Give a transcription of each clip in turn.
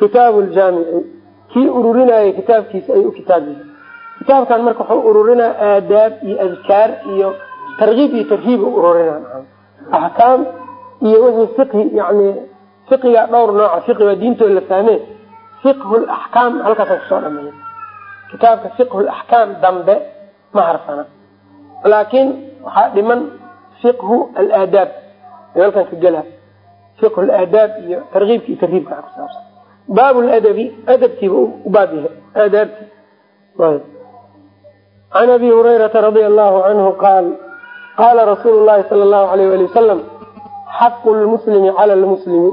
kitaabu ljaamici kii ururinayay kitaabkiisa ay u kitaab yihiin kitaabkan marka wuxuu ururinaa aadaab iyo adkaar iyo tarkiib iyo tarhiib u ururinaa. Axkaam iyo wixii fiqhi yani fiqiga dhowr nooca fiqi waa diintooda la fahme fiqhu laxkaam halkaasa ku soo dhameeya kitaabka fiqhu laxkaam dambe ma harsana laakiin waxaa dhiman fiqhu alaadaab. Halkan ka gela fiqhu laadaab iyo tarkiibka iyo tarhiibka kusaabsan baab ladabi adabkiiba u baab yahay aadaabti can abi hurayrata radia allahu canhu qaal qaala rasuulu llahi sala allahu alayh ali wasalam xaqu lmuslimi cala lmuslimi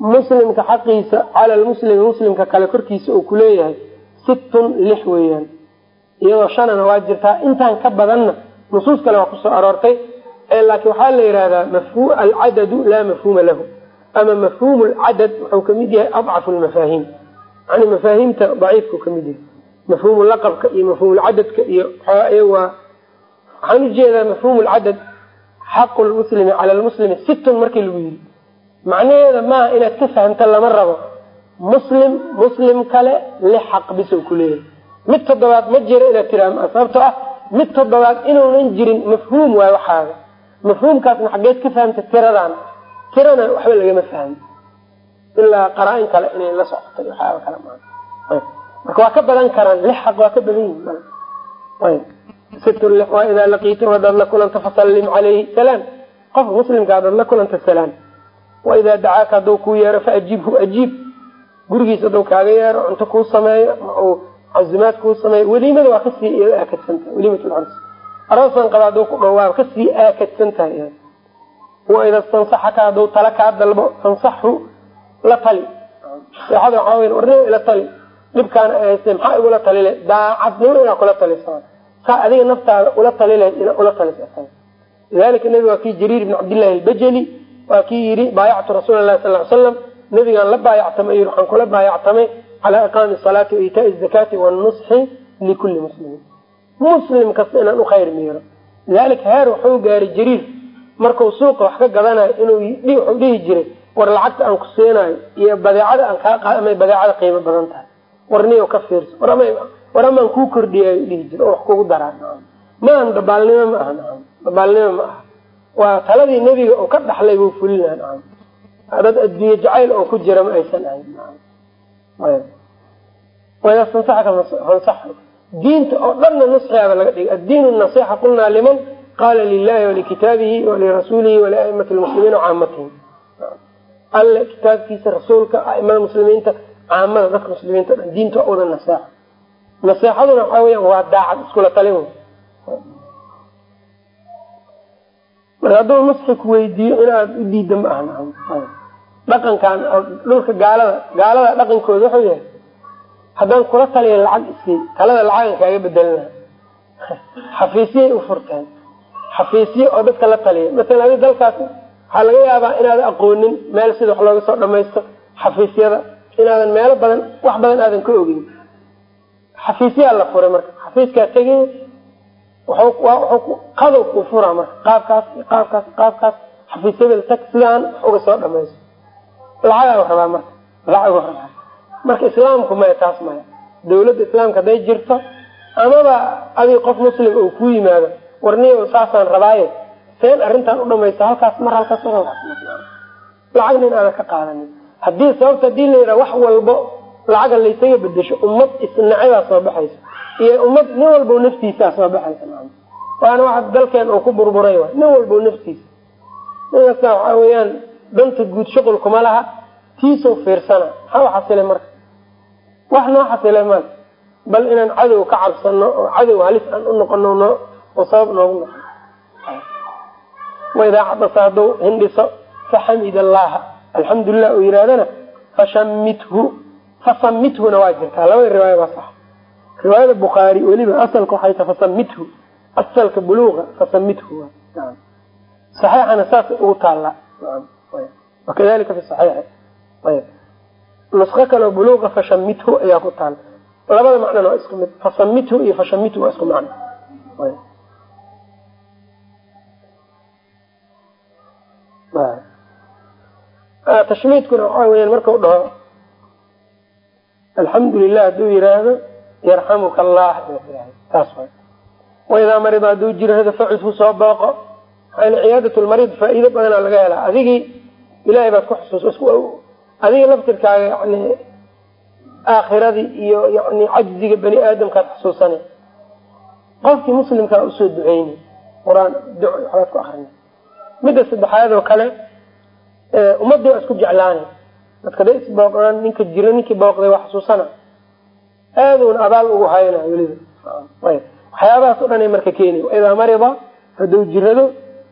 muslimka xaqiisa cala lmuslimi muslimka kale korkiisa uu kuleeyahay sittun lix weeyaan iyadoo shanana waa jirtaa intaan ka badanna nusuus kale waa ku soo aroortay laakiin waxaa la yihahdaa alcadadu laa mafhuuma lahu ama mafhuumu lcadad wuxuu ka mid yahay adcafu lmafaahiim yani mafaahiimta daciifkau ka mid yahay mafhuumu laqabka iyo mafhuumulcadadka iyo waa waxaan u jeedaa mafhuum lcadad xaqu lmuslimi cala lmuslimi sittun markii lagu yiri macnaheeda maaha inaad ka fahamta lama rabo muslim muslim kale lix xaq bis u kuleeyahay mid toddobaad ma jiro inaad tiraa sababto ah mid toddobaad inuunan jirin mafhuum waay waxaaga mafhuumkaasna xageed ka fahamta tiradan tirana waxba lagama fahmi ilaa qaraa-in kale inay la socotay waxyaaba kale maa marka waa ka badan karaan lix xaq waa ka badan yihiin sittun lix waa idaa laqiitum hadaad la kulanta fasallim calayhi salaam. Qofka muslimka hadaad la kulanta salaam. Wa idaa dacaaka hadduu kuu yeero faajibhu ajiib gurigiisa hadduu kaaga yeero cunto kuu sameeyo uu casimaad kuu sameeyo. Weliimada waa ka sii aakadsan tahay weliimat aroosan qaba hadduu ku dhow waa ka sii aakadsan tahay wa ida stansaxaka hadduu tala kaa dalbo fansaxhu la tali. Seexada waxaa weya warnimo ila tali. Dhibkaana ay haystee maxaa igula talile? Daacadnimo inaa kula talisa saa adiga naftaada ula talilahayd ina ula talisa lidalika nabiga waa kii jariir ibn cabdillahi albajali waa kii yidhi baayactu rasuula lahi sal slam nabigaan la baayactamay yii waxaan kula baayactamay calaa iqaami salaati wa zakaati wanusxi likulli muslimin. Muslim kasta inaan u khayr miiro. Lidalika heer wuxuu gaari jariir marku suuqa wax ka gadanayo inuu dhihi jiray war lacagta aan ku siinayo iyo badeecada aan kaa qaad amay badeecada qiimo badan tahay. War niyo ka fiirso. War amaan kuu kordhiyayo dhihi jira oo wax kugu daraa maahan dabaalnimo ma aha dabaalnimo ma aha. Waa taladii nebiga oo ka dhaxlay buu fulinaha dad adduunye jacayl oo ku jira ma aysan ahayn diinta oo dhanna nusxigaaba laga dhigay. Addiin nasixa qulnaa liman qaala lilahi walikitaabihi walirasuulihi waliaimati lmuslimiin wacaamatihim alle kitaabkiisa rasuulka aimada muslimiinta caamada dadka muslimiinta dhan diinta waa wada naseexa naseexaduna waxaa weya waa daacad iskula talin marka hadduu nusxi ku weydiiyo inaad u diida ma aha dhaqankan dhulka gaalada gaalada dhaqankooda wuxuu yahay haddaan kula taliya lacag isii talada lacagan kaaga bedelina xafiisyay u xafiisyo oo dadka la taliya masalan adi dalkaas waxaa laga yaabaa inaadan aqoonin meel sida wax looga soo dhamaysto xafiisyada inaadan meelo badan wax badan aadan ka ogeyn xafiisyaa la furay marka. Xafiiskaa tegay qadow kuu furaa marka. Qaabkaas qaabkaas qaabkaas xafiisyada tag sidaan wax uga soo dhamaysto lacagaa rabaa marka. Lacag rabaa. Marka islaamku maya taas maya. Dawladda islaamka hadday jirto amaba adig qof muslim oo ku yimaado warniyo saasaan rabaaye seen arrintaan u dhamaysta halkaas mar halkaas lacagna in aadan ka qaadanin. Haddii sababta haddii la yidhaha wax walbo lacaga laysaga bedesho ummad isnacibaa soo baxaysa. Iyo ummad nin walbo naftiisaa soo baxaysa waana waxa dalkeen uu ku burburay nin walbo naftiisa. Nin kasta waxaa weeyaan danta guud shuqul kuma laha tiisoo fiirsana. Maxaa u xasilay marka. Wax noo xasilay mal bal inaan cadow ka cabsano oo cadow halis aan u noqono no oo sabab noogu noqon waidaa cadasa hadduu hindhiso faxamid allaha alxamdulilah uu yihahdana fashamithu fasamithuna waa jirtaa. Labada riwaaya baa sax. Riwaayada bukhaari weliba asalka waxay tahay fasamithu asalka buluuqa fasamithu saxiixana saas ugu taallaa wakadalika fi saxiixi ayb nusko kaleo buluuqa fashamithu ayaa ku taala labada macnana waa isku mid. Fasamithu iyo fashamithu waa isku macno tashmiidkuna waxaa weyaan markau dhaho alxamdu lilah hadduu yiraahdo yarxamuka allah taas waidaa marida hadduu jirado facudhu soo booqo maxaa ciyaadat lmariid faa-iido badanaa laga helaa. Adigii ilahay baad ku xusuus adiga laftirkaaga yani aakhiradii iyo yani cajziga bani aadamkaad xusuusana qofkii muslimkaa u soo duceyni qur'aan duco waxbaad ku akrini midda saddexaad oo kale ummadii waa isku jeclaanay dadka da isbooqdaan ninka jiro ninkii booqday waa xusuusana aaduna abaal ugu hayna weliba waxyaabahaas o dhan marka keeni. Waidaa marida hadduu jirado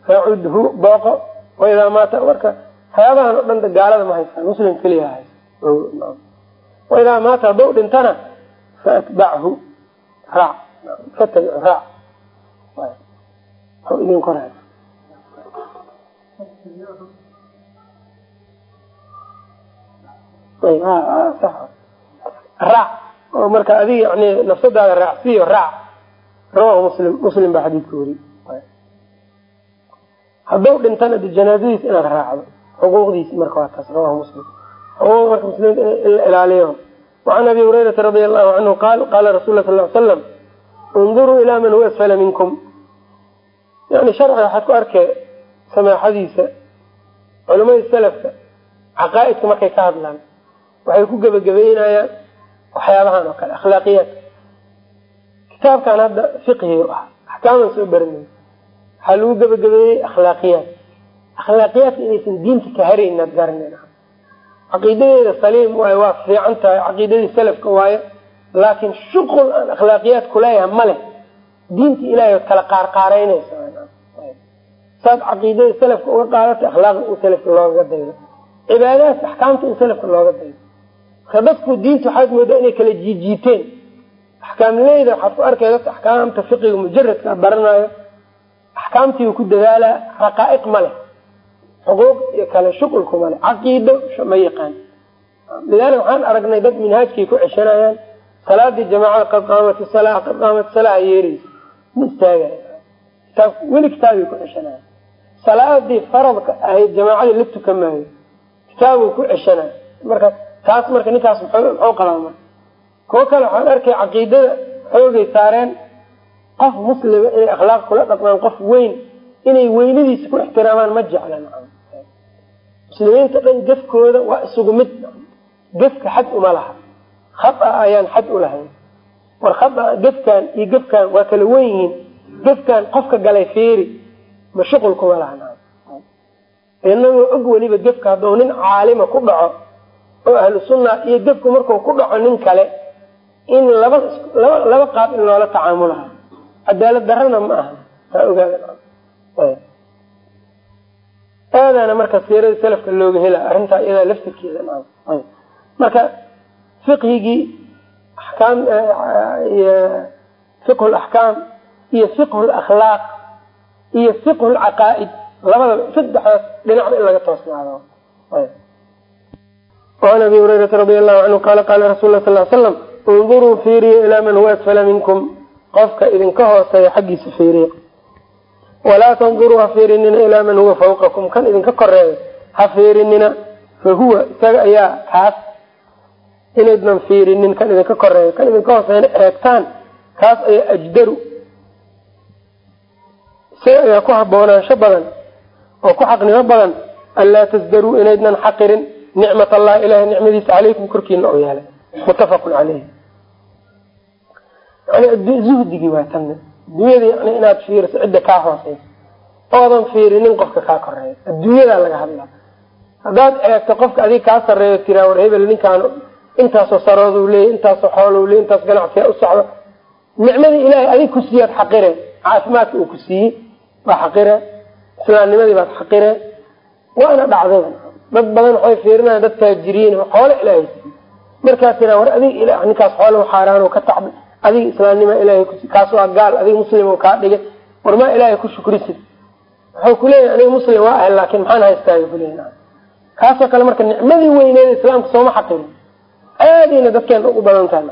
facudhu booqo. Waidaa maata marka waxyaabahan o dhan gaalada ma haystaan muslim keliya haysta waidaa maata hadduu dhintana faatbachu raac. Fatabic raac. Idin kor raac oo marka adiga yani nafsadaada raacsiiyo raac rawahu muslim muslim baa xadiidka weri hadduu dhintana de janaazadiis inaad raacdo xuquuqdiisi marka waa taas rawahu muslim. Xuquuq marka muslimiinta in la ilaaliyo. Wacan abi hurayrata radia allahu canhu qaal qaala rasul sal l slam unduruu ilaa man huwa minkum. Yani sharciga waxaad ku arkee samaaxadiisa culamada salafka caqaaidka markay ka hadlaan waxay ku gebagabeynayaan waxyaabahan oo kale akhlaaqiyaadka. Kitaabkan hadda fiqhi ah axkaaman soo baranay waxaa lagu gebagabeeyey akhlaaqiyaad. Akhlaaqiyaadka inaysan diinta ka harayn ad garanayna. Caqiidadeeda saliim waay waa fiican tahay caqiidadii salafka waaye laakiin shuqul aan akhlaaqiyaad kuleeyahay ma leh. Diinta ilahay od kala qaarqaaraynaysa saad caqiidada salafka uga qaadatay akhlaaqda in salafka looga daydo cibaadaadka axkaamta in salafka looga daydo marka dadku diinta waxaad moodaa inay kala jiijiiteen. Axkaamleyda waxaad ku arkay dadka axkaamta fiqiga mujaradka baranayo axkaamtiiu ku dadaalaa raqaa'iq ma leh. Xuquuq iyo kale shuqulku ma leh. Caqiido ma yaqaan. Lidaalika waxaan aragnay dad minhaajkay ku ceshanayaan. Salaadii jamaacada qad qaamat sala qad qaamat salaa yeereysa ma istaagay. Kitaab weli kitaabay ku ceshanayan salaadii faradka ahayd jamaacadii la tukan maayo kitaabuu ku ceshanay marka taas marka ninkaas muxuu qabaa kuwo kale waxaan arkay caqiidada xoogay saareen qof muslima inay akhlaaq kula dhaqmaan qof weyn inay weynadiisa ku ixtiraamaan ma jecla muslimiinta dhan gefkooda waa isugu mid. Gefka xad uma laha. Khata ayaan xad u lahayn. War khata gefkan iyo gefkan waa kala wen yihiin. Gefkan qofka galay feeri ma kuma laha inagoo og weliba gefka hadduu nin caalima ku dhaco oo ahlu sunna iyo gefku marku ku dhaco nin kale in laba laba qaab in loola tacaamulaha cadaalad darana ma aha. Taa ogaada. Aadaana marka siirada salafka looga hela arrintaa iyadaa laftirkeeda marka fiqhigii axkaam fiqhu laxkaam iyo fiqhu lakhlaaq iyo fiqhu lcaqaa'id labadaba saddexdaas dhinacba in laga toosnaado. An abi hurayrata radi allahu canhu qaala qaala rasul sal slam unduruu fiiriya ilaa man asfala minkum. Qofka idinka hooseeya xaggiisa fiiriya. Walaa tanduruu ha fiirinina ilaa man huwa fawqakum. Kan idinka koreeya ha fiirinina. Fa huwa isaga ayaa kaas inaydnan fiirinin kan idinka koreeya kan idinka hooseeyana eegtaan kaas ayaa ajdaru isaga ayaa ku haboonaansho badan oo ku xaqnimo badan anlaa tasdaruu inaydnan xaqirin nicmat allahi ilahay nicmadiisa calaykum korkiina oo yeelay muttafaqun caleyh yani zuhdigii waa tan. Adduunyada yani inaad fiiriso cidda kaa hooseysa oodan fiirinin qofka kaa koreeya adduunyadaa laga hadlaa. Haddaad eegto qofka adiga kaa sareeyo tiraa war hebel ninkaan intaasoo sarooduu leeyay intaasoo xoolou leey intaas ganacsiya u socdo. Nicmadii ilaahay adig ku siiyaad xaqire caafimaadka uu ku siiyey waa xaqire islaamnimadii baad xaqire waana dhacday. Dad badan waxay fiirinayan dad taajiriin xoole ilaahay. Siiy markaas tiraa war adig ninkaas xoolo xaaraan ka tacbay adiga islaamnima ilahay kaas waa gaal adiga muslim kaa dhigay. War maa ilaahay ku shukrisid wuxuu kuleeyahy aniga muslim waa ahay laakin maxaan haystaa kuleey kaasoo kale marka nicmadii weyneed islaamka sooma xaqin. Aadayna dadkeena ugu badan tahay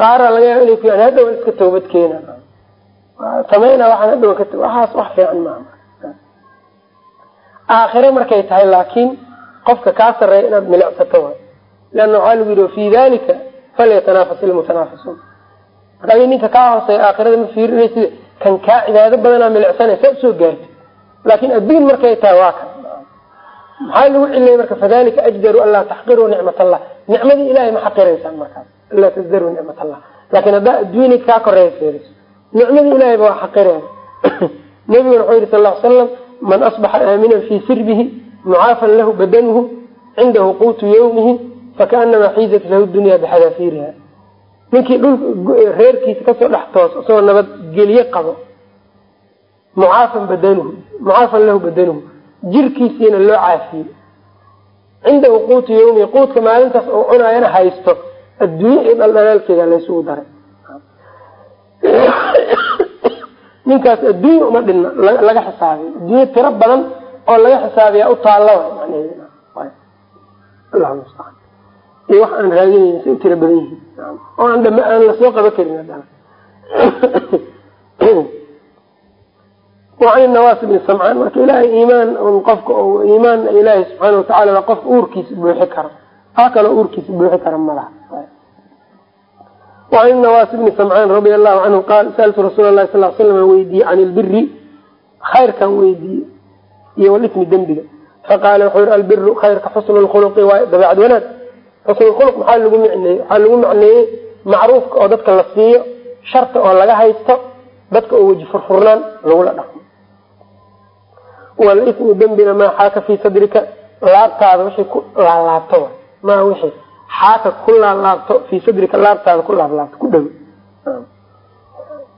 qaara laga yaaba inay ku yaan hadhowan iska toobad keena sameyna waxaan hadhowan ka waxaas wax fiican maaha aakhire markay tahay laakiin qofka kaa sarreeya inaad milicsato waay. Leanna waxaa lagu yidhi fii dalika falyatanafas ilmutanaafisuun marka ninka kaa hooseeya aakhirada ma fiirinaysid kan kaa cibaado badanaa milicsanay saa u soo gaarti laakiin adduun markay tahay waa kan. Maxaa lagu ciliyay marka fadalika ajdaru an laa taxqiruu nicmat allah nicmadii ilahay ma xaqiraysaan markaas anlaa tasdaruu nicmat allah laakiin haddaa adduunya kaa fiiriso nicmadii ilahay ba waa xaqireen nabiguna wuxuu yihi sal l slam man asbaxa aaminan fii sirbihi mucaafan lahu badanuhu cindahu quutu yawmihi fakaanamaa xiizat lahu dunya bixadaafiiriha ninkii dhul reerkiisa ka soo dhex toos isagoo nabadgelye qabo mucaafan badanuhu mucaafan lahu badanuhu jirkiisiina loo caafiyey. Cindahu quutu yawmihi quudka maalintaas oo cunaayana haysto adduunye iyo dhaldhalaalkeeda laysugu daray ninkaas adduunya uma dhinna laga xisaabiyo. Adduunye tiro badan oo laga xisaabiyaa u taalla iyo wax aan raadinayn say u tiro badan yihiin. Oo aan dham aan la soo qaba karin wacan nawaas bni samcaan. Marka ilaahay iimaan qofka iimaan ilaahay subxaana watacala waa qofka uurkiisa buuxi karo. Aa kaloo uurkiisa buuxi kara malaha wacan nawaas bni samcaan radia allahu canhu qaal saaltu rasuul lahi sal slam weydiiyey can ilbiri khayrkan weydiiyey iyo walismi dembiga faqaala wuxuu yihi albiru khayrka xusnu lkhuluqi waay dabeecad wanaag xusnulkhuluq maxaa lagu micneeyey waxaa lagu macneeyey macruufka oo dadka la siiyo sharta oo laga haysto dadka oo weji furfurnaan lagula dhaqmo walismu dembina maa xaaka fii sadrika laabtaada wixii ku laalaabto maa wixii xaaka ku laalaabto fii sadrika laabtaada ku laablaabto ku dhow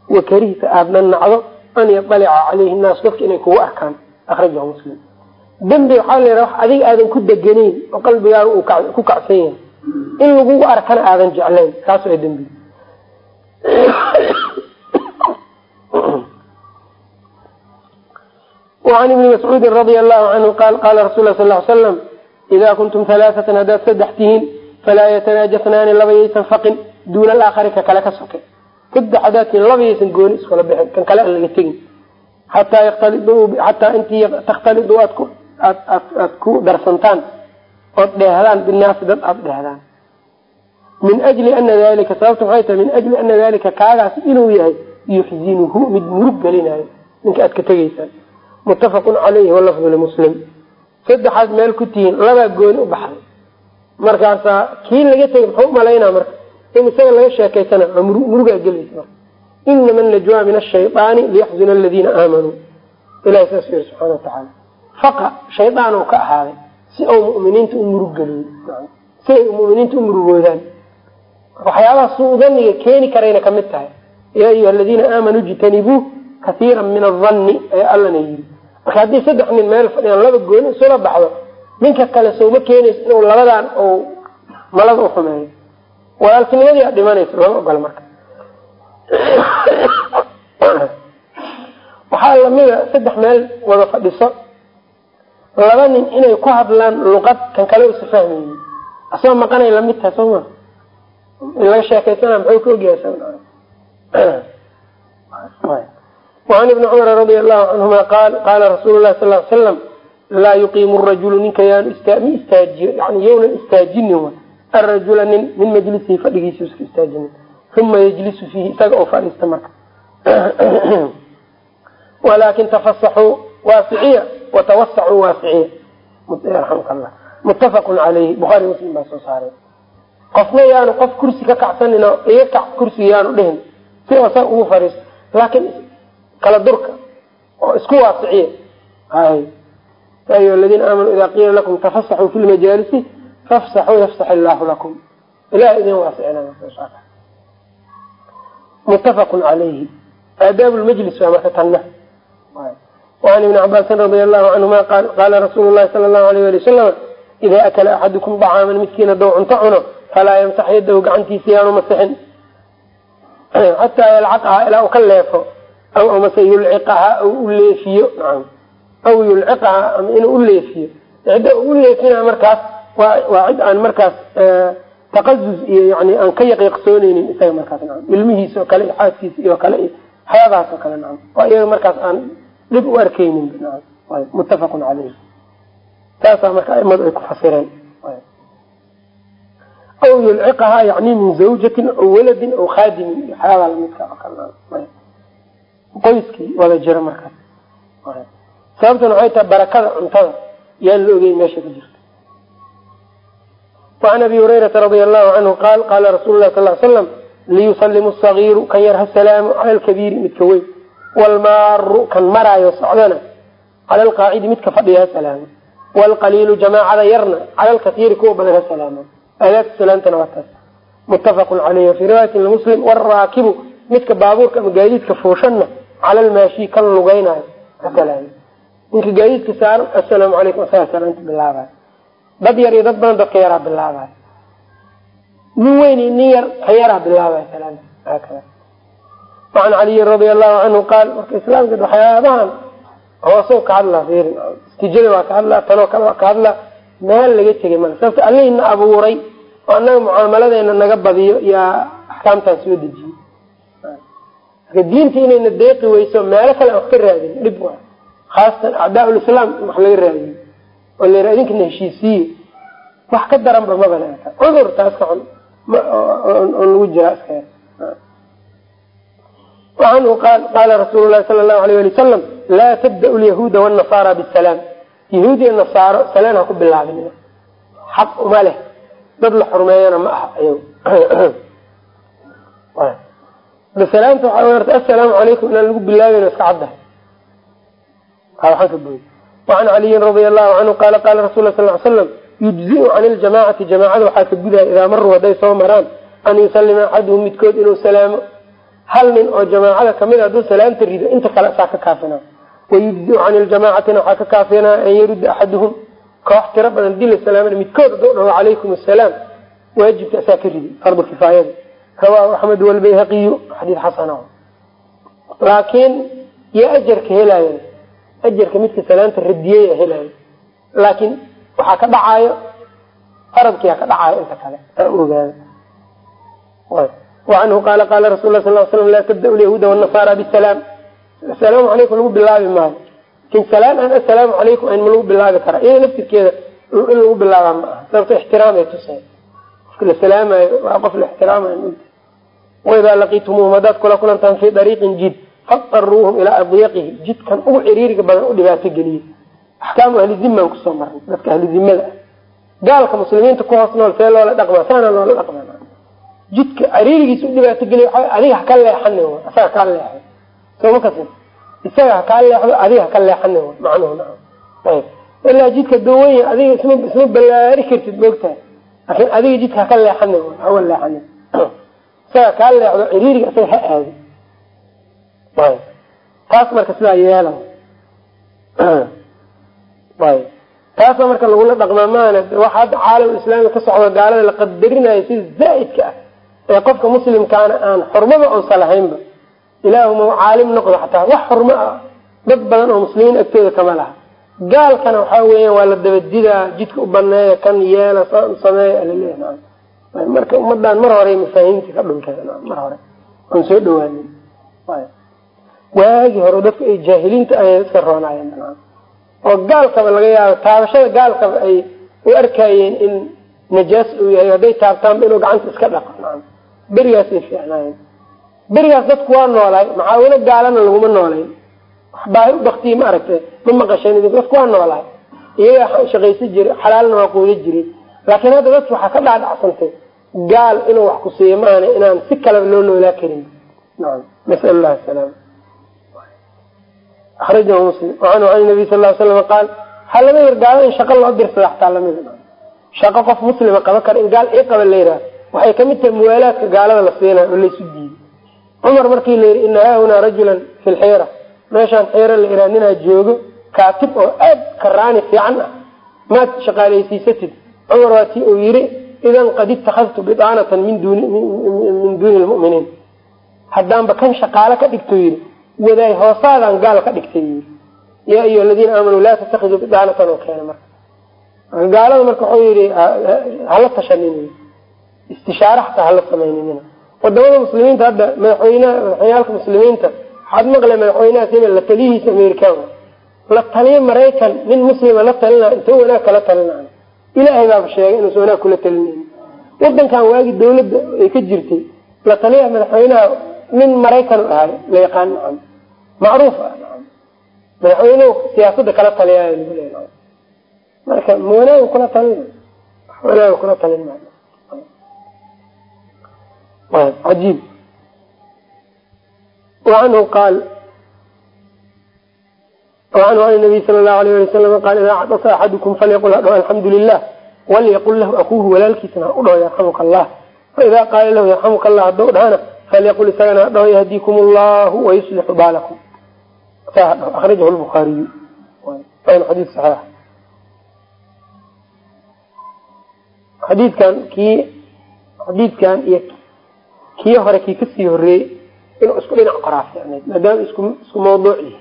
wakarihta aadna nacdo an yadalica caleyhi nnaas dadka inay kugu arkaan akhrajahu muslim. Dembi waxaa la yidhaha wax adiga aadan ku deganayn oo qalbigaaga uu ku kacsan yahay in lagugu arkana aadan jeclayn kaas waa dembi. Wacan ibni mascuudin radia allahu canhu qaal qaala rasul lah sal l slam idaa kuntum halaaatan haddaad saddex tihiin falaa yatanaajasnaani labayaysan faqin duuna alaakhari ka kale ka soke saddex haddaad tihiin labayaysan gooni iskula bixin kan kale aan laga tegin xataa yaktaliduu xataa intii takhtaliduu aad ku aad aad aad darsantaan ood dheehdaan binaasi dad aada dheehdaan min ajli ana dalika sababta maxay tahay min ajli ana dalika kaagaas inuu yahay yuxzinuhu mid murug gelinayo ninka aad ka tegaysaan muttafaqun caleyhi walafdu limuslim saddexaad meel ku tihiin labaa gooni u baxday markaasaa kii laga tegay muxuu umalaynaa marka in isaga laga sheekaysana murugaa gelaysa marka inama najwa min ashayطaani liyaxzuna aladiina aamanuu ilahi saas yiri subxana faqa shaydaan oo ka ahaaday si ou muminiinta u murug geliyo si ay muminiinta u murugoodaan waxyaabaha suudaniga keeni karayna ka mid tahay. Yaa ayuha aladiina aamanuu ijtanibuu kaiira min adanni ayaa allana yiri. Marka haddii saddex nin meel fadhiyaan laba gooni isula baxdo ninka kale sowma keenayso inuu labadan ou malada u xumeeyo. Walaaltinimadii a dhimanaysa lama ogola marka. Waxaa lamida saddex meel wada fadhiso. Laba nin inay ku hadlaan luqad kan kale usa fahmaynin asagoo maqanay la mid tahay soo ma? In laga sheekaysana muxuu ka ogyahay wacan ibni cumar radia allahu canhuma qaal qaala rasuulu lahi sal l slam laa yuqiimu rajulu ninka yaanu mi istaajiyo yani yownan istaajinin arajula nin min majlisihi fadhigiisa iska istaajinin uma yajlisu fiihi isaga oo fadhiista marka walaakin tafasaxuu waasiciya watawasacuu waasiciya raxamka allah muttafaqun caleyhi buhaari muslim baa soo saaray qofna yaanu qof kursi ka kacsanin oo iga kac kursiga yaanu dhihin si osa ugu fadhiisto laakiin kala durka oo isku waasiciya hay ya ayuha aladiina aamanuu ida qiila lakum tafasaxuu fi lmajaalisi fafsaxuu yafsax illaahu lakum ilahay idin waasicina muttafaqun caleyhi aadaab lmajlis waa marka tanna wacan ibni cabaasin radia allahu canhuma qaala rasuulu lahi sala allahu alayh ali wasalam idaa akala axadukum dacaaman midkiin haddou cunto cuno falaa yamsax yadahu gacantiisa yaanu masixin xataa yalcaqahaa ilaa uu ka leefo aw amase yulciqahaa aw u leefiyo aw yulciqahaa ama inuu u leefiyo cidda u leefina markaas waa cid aan markaas taqazus iyo yani aan ka yaqiiqsooneynin isaga markaas naam ilmihiisa oo kale iyo xaaskiisa iyo kale iyo waxyaabahaas oo kale naam waa iyaga markaas aan dhib u arkeynin muttafaqun caleyh saasaa marka aimadu ay ku fasireen aw yulciqahaa yani min zawjatin aw waladin aw khaadimin waxyaabaa lamidka qoyskii wada jira markaas sababtuna waxay tahay barakada cuntada yaan la ogeyn meesha ku jirta. Wacan abi hurayrata radia allahu canhu qaal qaala rasuulu lah sal slam liyusalimu sagiiru kan yar ha salaamu cala alkabiiri midka weyn. Waalmaaru kan maraayo socdana cala alqaacidi midka fadhiya ha salaamo waalqaliilu jamaacada yarna cala alkatiiri kuwa badan ha salaamo aadaabta salaamtana waa taas. Muttafaqun caleyh wafii riwaayatin limuslim waraakibu midka baabuurka ama gaadiidka fuushanna cala almaashi kan lugaynayo ha ninka gaadiidka saaran assalaamu calaykum asagaa salaamta bilaabayo dad yar iyo dad badan dadka yaraa bilaabayo nin weyn iyo nin yar ka yaraa bilaabayo salaamta. Haakada wacan caliyin radia allahu canhu qaal marka islaamka waxyaabahan hoosow ka hadlaa fiirin istijada waa ka hadlaa tanoo kale waa ka hadlaa meel laga tegay male sababta allihina abuuray oo annaga mucaamaladeena naga badiyo yaa axkaamtaan soo dejiyey. Marka diinta inayna deeqi weyso meelo kale aan wax ka raadin dhib waa khaasatan acdaa lislaam in wax laga raadiyo oo la idinkana heshiisiiye wax ka daranba maba leeta cudur taas ka xun lagu jiraa iska yar wacanhu qaal qaala rasuulu lahi sala allahu alayh ali wasalam laa tabda'u lyahuuda wanasaara bisalaam yahuud iyo nasaaro salaan ha ku bilaabin xaq uma leh dad la xurmeeyana ma aha ayago salaamta waxaa assalaamu calaykum inaan lagu bilaabayno iska caddahay wacan caliyin radia allahu canhu qaala qaala rasul sal ly slam yujziu can iljamaacati jamaacada waxaa ka gudaya idaa maruu hadday soo maraan an yusalima axaduhum midkood inuu salaamo hal nin oo jamaacada ka mid a hadduu salaamta rido inta kale saa ka kaafina wayujziu can iljamaacatina waxaa ka kaafina an yarudda axaduhum koox tiro badan dila salaamana midkood hadduu dhaho calaykum assalaam waajibka asaa ka ridi fardu kifaayada rawaahu axmed walbayhaqiyu xadiid xasana laakiin yaa ajarka helaayan ajarka midka salaamta radiyey helaayo laakiin waxaa ka dhacaayo faradkiyaa ka dhacaayo inta kale aa ogaada wacanhu qaala qaala rasul la sal slam laa tabda lyahuuda wanasaara bisalaam assalaamu calaykum lagu bilaabi maayo laakiin salaam aan assalaamu calaykum an ma lagu bilaabi karaa iyada laftirkeeda in lagu bilaabaa ma aha sababto ixtiraamay tusay qofka la salaamayo waa qof la ixtiraamayo waidaa laqiitumuuhum haddaad kula kulantaan fii dariiqin jid fadaruuhum ilaa adyaqihi jidkan ugu ciriiriga badan u dhibaato geliye axkaamu ahli zimaan ku soo marnay dadka ahli zimada ah gaalka muslimiinta ku hoos nool see loola dhaqmaa saana loola dhaqma jidka ciriirigiisa u dhibaato geliy adiga haka leexani isaga kaa leexay soma kas isaga hakaa leexdo adiga haka leexani macnuhu ayb ilaa jidka dawanya adiga isma isma ballaari kartid moogtahay laakin adiga jidka haka leexani hawa leexani isaga kaa leexdo ciriiriga isaga ha ayb taas marka sidaa yeela taasa marka lagula dhaqmaa maana waxa hadda caalam islaami ka socda gaalada la qadarinayo sida zaa'idka ah ee qofka muslimkaana aan xurmada uusan lahaynba ilaahuma caalim noqdo xataa wax xurmo ah dad badan oo muslimiin agtooda kama laha. Gaalkana waxaa weeyaan waa la dabadidaa jidka u baneeya kan yeela sameeya alaleeyahay marka ummadan mar hore mafaahiimtii ka dhunteen mar hore. Aan soo dhawaanin waagii hore dadku ay jaahiliinta ay iska roonaayeen oo gaalkaba laga yaabo taabashada gaalkaba ay u arkayeen in najaas uu yahay hadday taabtaanba inuu gacanta iska dhaqo. Berigaasay fiicnaayeen berigaas dadku waa noolaay maxaawilo gaalana laguma noolayn? Wax baahi u baktiye ma aragtay ma maqasheen dadku waa noolaay. Iyagaa shaqaysan jiri xalaalna waa quuda jiray laakiin hadda dadku waxaa ka dhacdhacsantay gaal inuu wax ku siiyo maana inaan si kaleba loo noolaa karin. Naam. Nasal allah asalaam akrajahu muslim wacanhu can nabiy sal slam qaal waxaa laga yar gaalo in shaqo loo dirsada xataa lamida shaqo qof muslima qaban kara in gaal ii qaba la yidhaha waxay ka mid tahay muwaalaadka gaalada la siinayo oo laysu diiday cumar markii la yidhi ina haahunaa rajulan fi lxiira meeshaan xiira la ihaa ninaa joogo kaatib oo aad karaani fiican ah maad shaqaalaysiisatid cumar waa tii uu yidhi idan qad itakadtu bidaanatan min duuni lmuminiin haddaanba kan shaqaale ka dhigto yidhi wadaay hoosaadaan gaal ka dhigtay. Yii yaa ayuha aladiina aamanuu laa tatakiduu bidaanatan oo keena marka. Gaalada marka wuxuu yihi hala tashanin istishaare hala samayninina. Wadamada muslimiinta hadda madaxweynaha madaxweyneyaalka muslimiinta waxaad maqlay madaxweynahaas ina la taliyihiisa american la taliyo maraykan nin muslima la talina intoo wanaag kala talinayo ilaahay baaba sheegay inuusan wanaag kula talinayn wadankan waagi dawladda ay ka jirtay la taliyaha madaxweynaha nin maraykan ahay la yaqaan macruuf ah. Madaxweynuhu siyaasada kala taliyaay lagu leeya marka ma wanaaga kula talin? Wanaaga kula talin maayo cajiib. Wacanhu qaal wacanhu an nabiy sala allahu alayh ali wasalam qaal idaa cadasa axadukum falyaqul hadho alxamdu lilah walyaqul lahu akuuhu walaalkiisana ha u dhaho yarxamuka allah faidaa qaala lahu yarxamuka allah haddou dhahana falyaqul isagana ha dhaho yahdikum allahu wayuslixu baalakum akhrajahu lbukhaariyu waana xadiis saxiix xadiidkan kii xadiidkan iyo kii hore kii ka sii horeeyey inuu isku dhinac qoraa ficneyd maadaama isku isku mawduuc yahay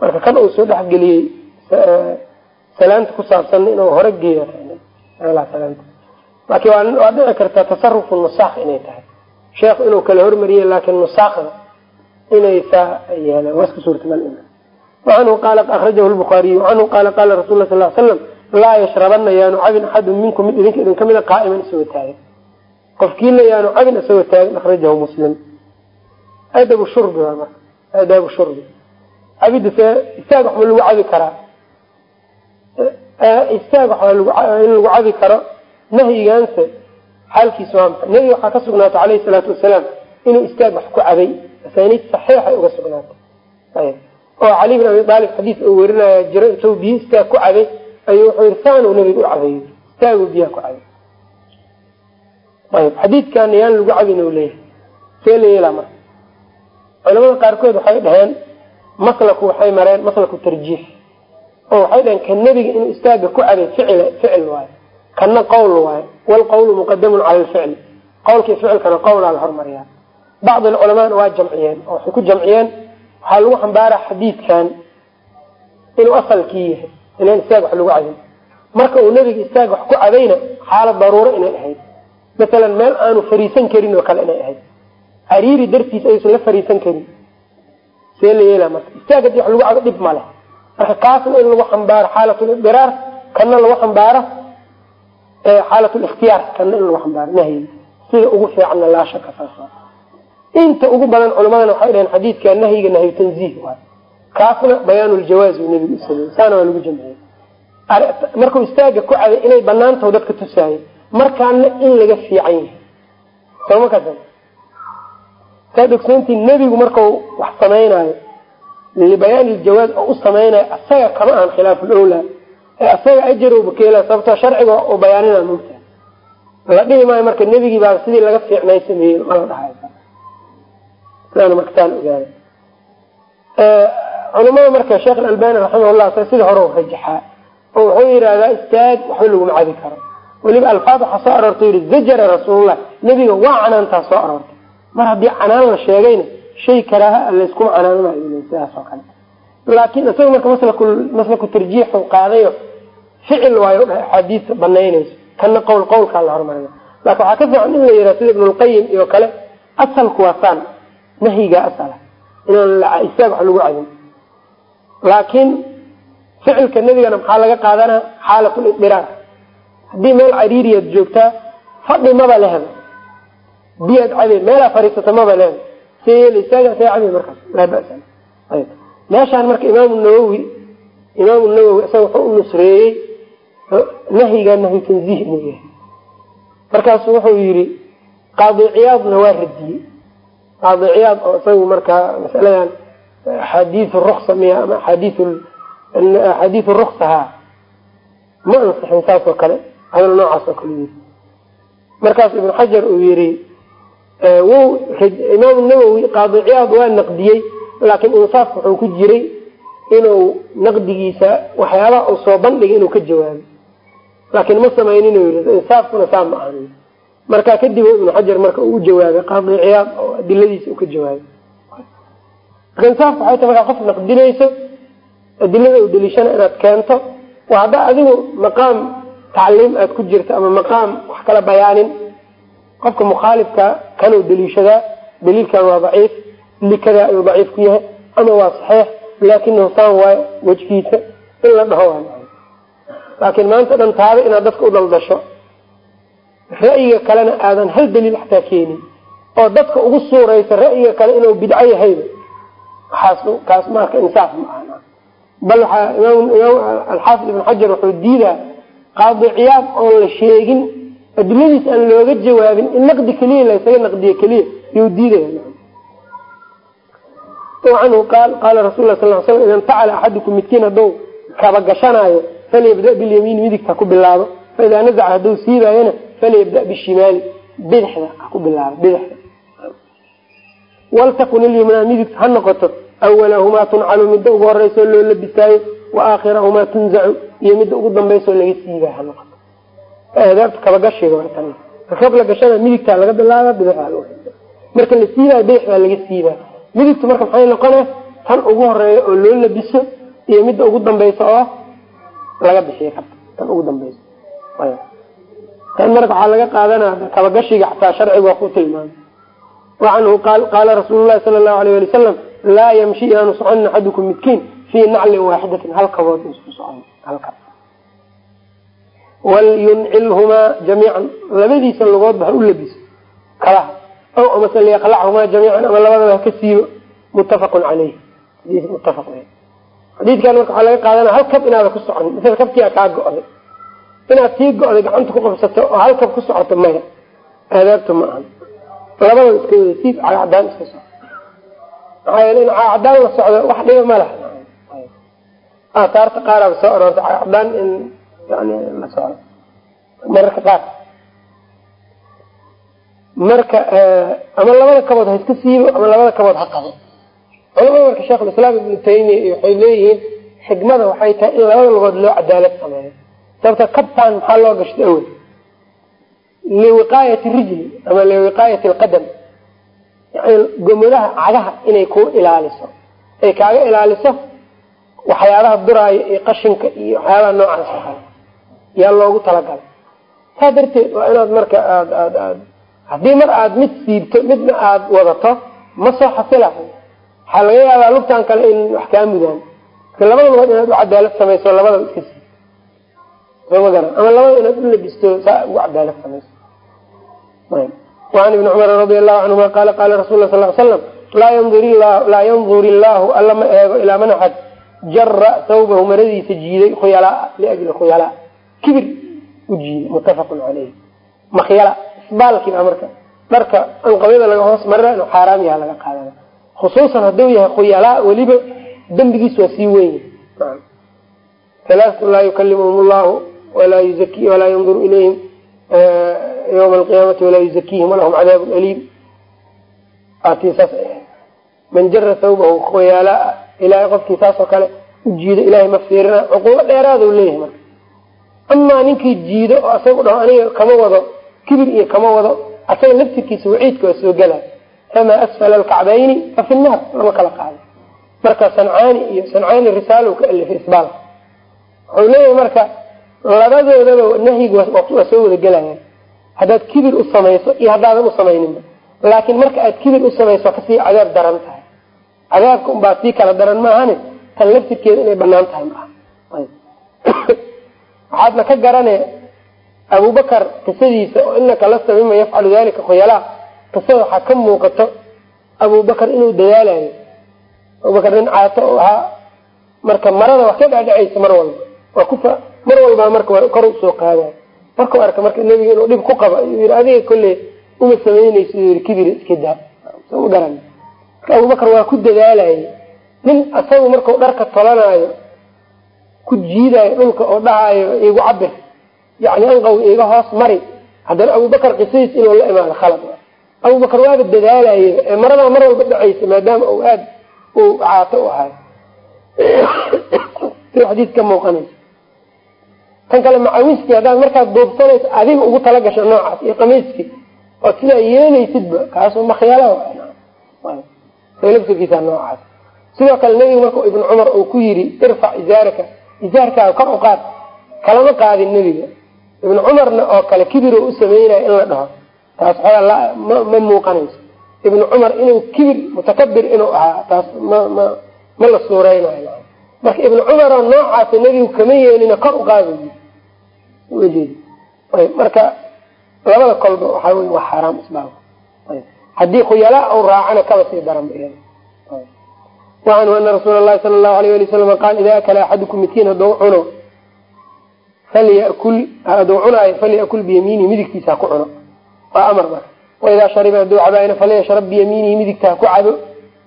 marka kan uu soo dhexgeliyey salaanta ku saabsanna inuu hore geeya salaanta laakiin waa dhici kartaa tasarufu nusaakh inay tahay sheekhu inuu kala hormariyey laakiin nusaakda inay saa yeelaan waa iska suurtagal wacanhu qaala akhrajahu lbukhaariyu canhu qaala qaala rasul la sal slam laa yashrabana yaanu cabin axadun minkum mid idinka idin kamida qaa'iman isagoo taagan. Qofkiina yaanu cabin isagoo taagan akhrajahu muslim. Adabu shurbi waa marka aadaabu shurbi cabidda see istaag waxba lagu cabi karaa. Istaag waxaa in lagu cabi karo nahyigaanse xaalkiisa waa maxay? Nebiga waxaa ka sugnaatay caleyhi salaatu wasalaam inuu istaag wax ku cabay asaaniid saxiixay uga sugnaatay. Ayb. Oo cali bin abi aalib xadiis uu werinaya jiro intuu biyo istaag ku cabay ayuu wuxuu yiri saanuu nabiga u cabeeyey istaaguu biyaha ku cabay. Ayb. Xadiidkan yaan lagu cabin u leeyahay. See la yeelaa marka? Culamada qaarkood waxay dhaheen maslaku waxay mareen maslaku tarjiix. Oo waxay dhaheen ka nebiga inuu istaaga ku cabay ficil ficil waayo kana qowl waayo walqawlu muqadamun cala lficli qowlkii ficilkana qowlaa la hormariyaa bacdi alculamaana waa jamciyeen oo waxay ku jamciyeen. Waxaa lagu xambaaraa xadiidkan inuu asalkii yahay inaan istaag wax lagu cabin marka uu nebiga istaag wax ku cabayna xaalad daruuro inay ahayd. Masalan meel aanu fariisan karin oo kale inay ahayd. Cariiri dartiis ayuusan la fariisan karin. See la yeela marka. Istaag haddii wax lagu cabo dhib ma leh. Marka kaasna in lagu xambaaro xaalatulidiraar kana lagu xambaaro xaalatlikhtiyaar kana in lagu xambaaro. Nahyi. Sida ugu fiicanna laa shaka saas inta ugu badan culamadana waxay dhaheen xadiidka nahyiga nahyu tanziih waay kaasna bayaan ljawaaz uu nebigu usameeyey saana waa lagu jamciyey. Markuu istaaga ku caday inay banaantaho dadka tusaayo markaana in laga fiican yahay. Sooma ka saad ogsoontii nebigu markau wax samaynayo libayaan iljawaaz oo u samaynayo asaga kama ahan khilaaful owlaa ee asaga ajarowba keela sababtoo sharciga oo bayaanina mogtahay la dhihi maayo marka nebigii baa sidii laga fiicnay sameeyey mala dhahay markataan ogaada culamada marka sheekh albani raximahullah sida hore rajaxaa oo wuxuu yidhahdaa istaag waxba laguma cabi karo. Weliba alfaad waxaa soo aroortay yii zajara rasuulullah. Nebiga waa canaantaa soo aroortay. Mar haddii canaan la sheegayna shay karaaha layskuma canaananayo sidaas oo kale. Laakiin isaga marka maslaku maslaku tarjiixu qaadayo ficil waayo dhahay axaadiista banaynayso kana qowl qowlkaa la hormarina laakin waxaa ka fiican in la yidhaha sida ibnulqayim iyo kale asalku waa saan nahyigaa asala inaan istaag wax lagu cabin laakiin ficilka nebigana maxaa laga qaadanaa xaalatulidiraar haddii meel cariiriyaad joogtaa fadhi maba lehba biyaad cabe meelaa fariisata maba lehba see yeela istaaga see cabe markaas. Laa basa. Ayb meeshaan marka imaamu nawowi imaamu nawowi isaga wuxuu u nusreeyey nahyigaa nahyu tanziih inuu yahay markaasu wuxuu yidhi qaadi ciyaadna waa radiyey qaadi ciyaad oo isagu markaa masaladan axaadiis ruksa miya ama axaadiis ruksaha ma ansixin saas oo kale hadal noocaas oo kale yiri. Markaas ibnu xajar uu yidhi w imaamu nawowi qaadi ciyaad waa naqdiyey laakiin insaafka wuxuu ku jiray inuu naqdigiisa waxyaabaha uu soo bandhigay inuu ka jawaabo laakiin ma samaynin insaafkuna saa ma ahan markaa kadib ibnu xajar marka uu jawaabay qaadi ciyaad oo adiladiisa uu ka jawaabay. Marka insaafka waxay tahay markaa qof naqdinayso adilada u daliishana inaad keento waa haddaa adigu maqaam tacliim aad ku jirto ama maqaam wax kala bayaanin qofka mukhaalifka kanuu daliishadaa daliilkan waa daciif likada ayuu daciif ku yahay ama waa saxiix laakinahu saan waayo wejkiisa in la dhaho. Laakiin maanta dhan taada inaad dadka u daldasho ra'yiga kalena aadan hal daliil xataa keenin oo dadka ugu suuraysa ra'yiga kale inuu bidco yahayba kaas marka insaaf ma bal alxaafid ibn xajar wuxuu diidaa qaadi ciyaad oon la sheegin adiladiis aan looga jawaabin in naqdi keliya la isaga naqdiye keliya yuu diidaya canhu qaal qaala rasul la sal slam ida intacala axadukum midkiin hadduu kaba gashanaayo falyabda bilyamiini midigta ku bilaabo. Faidaa nazaca hadduu siibaayana falyabda bishimaali bidixda ha ku bilaabo bidixda waltakun ilyumnaa midigta ha noqoto awalahumaa tuncalu midda ugu horeyso loo labisaayo wa aakhirahumaa tunzacu iyo midda ugu dambayso laga siibayo ha noqoto aadaabta kabagashiga rakab la gashana midigtaa laga bilaaba bidixdaa marka la siibayo bidixdaa laga siibaa midigtu marka maxay noqona tan ugu horreeya oo loo labiso iyo midda ugu dambaysa oo laga bixiyo karta tan ugu dambaysa tan marka waxaa laga qaadanaa kabagashiga xataa sharciga waa ku tilmaamay wacanhu qaal qaala rasuulu lahi sala allahu alayh ali wasalam laa yamshi inaanu soconin axadukum midkiin fii naclin waaxidatin. Hal kabood isku socon halka. Walyuncilhumaa jamiican. Labadiisa lugoodba ha u labiso kalaha o amase liyaqlachumaa jamiican ama labadaba ha ka siibo muttafaqun caleyh xadii muttafaq xadiidkan marka waxaa laga qaadana hal kab inaada ku soconin misala kabkiia kaa go-day inaad sii go-day gacanta ku qabsato oo hal kab ku socoto maya aadaabta ma aha. Labadaba iska wada siib cagacadaan iska soco maxaa yeele in cagacadaan la socdo wax dhiba ma laha. Aataarta qaaraaba soo aroortay cagacadaan in yani la socdo. Mararka qaar. Marka ama labada kabood ha iska siibo ama labada kabood ha qabo. Culamada marka sheekhulislaam ibnu taymiya waxay leeyihiin xikmada waxay tahay in labada lugood loo cadaalad sameeyo sababta kabtaan maxaa loo gashta awel liwiqaayati rijli ama liwiqaayati alqadam. Yani gomodaha cagaha inay ku ilaaliso. Ay kaaga ilaaliso waxyaabaha duraaya iyo qashinka iyo waxyaabaha noocaas oo yaa loogu talagalay. Saa darteed waa inaad marka aad aad aad haddii mar aad mid siibto midna aad wadato ma soo xasila waxaa laga yaabaa lugtaan kale in wax kaa mudaan. Marka labada lugood inaad u cadaalad samayso labadaba iska sii soo ma garan ama labada inaad u labisto saa ugu cadaalad samayso. Waan ibni cumar radi allahu canhuma qaala qaala rasul la sal slam laa yandur illaahu alla ma eego ilaa man axad. Jara thawbahu maradiisa jiiday khuyalaa liajli khuyalaa kibir u jiiday muttafaqun caleyh makhyala isbaalkiiba marka dharka anqabyada laga hoos marina inuu xaaraam yaha laga qaadana. Khusuusan hadduu yahay khuyalaa weliba dembigiis waa sii weyn. Laa yukalimuhum llahu walaa yuzaki walaa yanduru ilayhim ywma alqiyaamati walaa yuzakiihim walahum cadaabun aliim aatii saas ay ahayd man jara thawbahu khuyalaa ilaahay qofkii saas oo kale u jiido ilahay ma fiirina cuquubo dheeraadau leeyahay marka amaa ninkii jiido oo asaga dhaho aniga kama wado kibir iyo kama wado asaga laftirkiisa waciidka waa soo gela famaa asfala alkacbayni fa fi nnaar lama kala qaado marka sancaani iyo sancaani risaalo ka alifay isbaalka wuxuu leeyahay marka labadoodaba nahyiga waa soo wada gelayaan haddaad kibir u samayso iyo haddaadan u samayninba laakiin marka aad kibir u samayso ka sii cadaab daran tahay. Cadaabka unbaa sii kala daran maahane tan laftirkeeda inay bannaan tahay maaha waxaadna ka garane abubakar qisadiisa oo inaka lasta mima yafcalu dalika khuyalaa qisada waxaa ka muuqato abubakar inuu dadaalayo. Abubakar nin caato oo ahaa marka marada wax ka dhacdhacaysa mar walba. Waa kufa mar walbaa marka kor u soo qaadayo markuu arka marka nebiga inuu dhib ku qabo ayuu yii adiga kolley uma samaynayso yii kibir iska daa. Soma garan marka abubakar waa ku dadaalayay nin asagu markau dharka tolanaayo ku jiidaayo dhulka oo dhahaayo igu cabir yani anqaw iga hoos mari. Haddana abubakar qisadiis inuu la imaado khalad. Abubakar waaba dadaalaya ee maradaa mar walba dhacaysa maadaama uu aada uu caato u ahay. Sida xadiis ka muuqanaysa tan kale macawiskii haddaad markaad duubsanayso adiga ugu tala gasho noocaas iyo qamiiskii oo sidaa yeelaysidba kaasu makhyala laftirkiisa noocaas. Sidoo kale nebiga marka ibnu cumar uu ku yidhi irfac izaaraka. Izaarkaaga kor u qaad kalama qaadin nebiga. Ibnu cumarna oo kale kibir u sameynaya in la dhaho. Taas xoogaa ma muuqanayso. Ibnu cumar inuu kibir mutakabir inuu ahaa taas ma ma ma la suureynayo marka ibnu cumaroo noocaasa nebigu kama yeelina kor u qaadayo ujeed marka labada kolba waxaa wey waa xaaraam isbaal haddii khuyalaa u raacana kaba sii daran wacanhu ana rasuula lahi sala lahu alayh ali wasalam qaal ida akala axadukum midkiin haduu cuno falyakul haduu cunaayo falyakul biyamiinihi midigtiisa ha ku cuno. Waa amar marka. Waidaa shariba haduu cabaayna falyashrab biyamiinihi midigta ha ku cabo.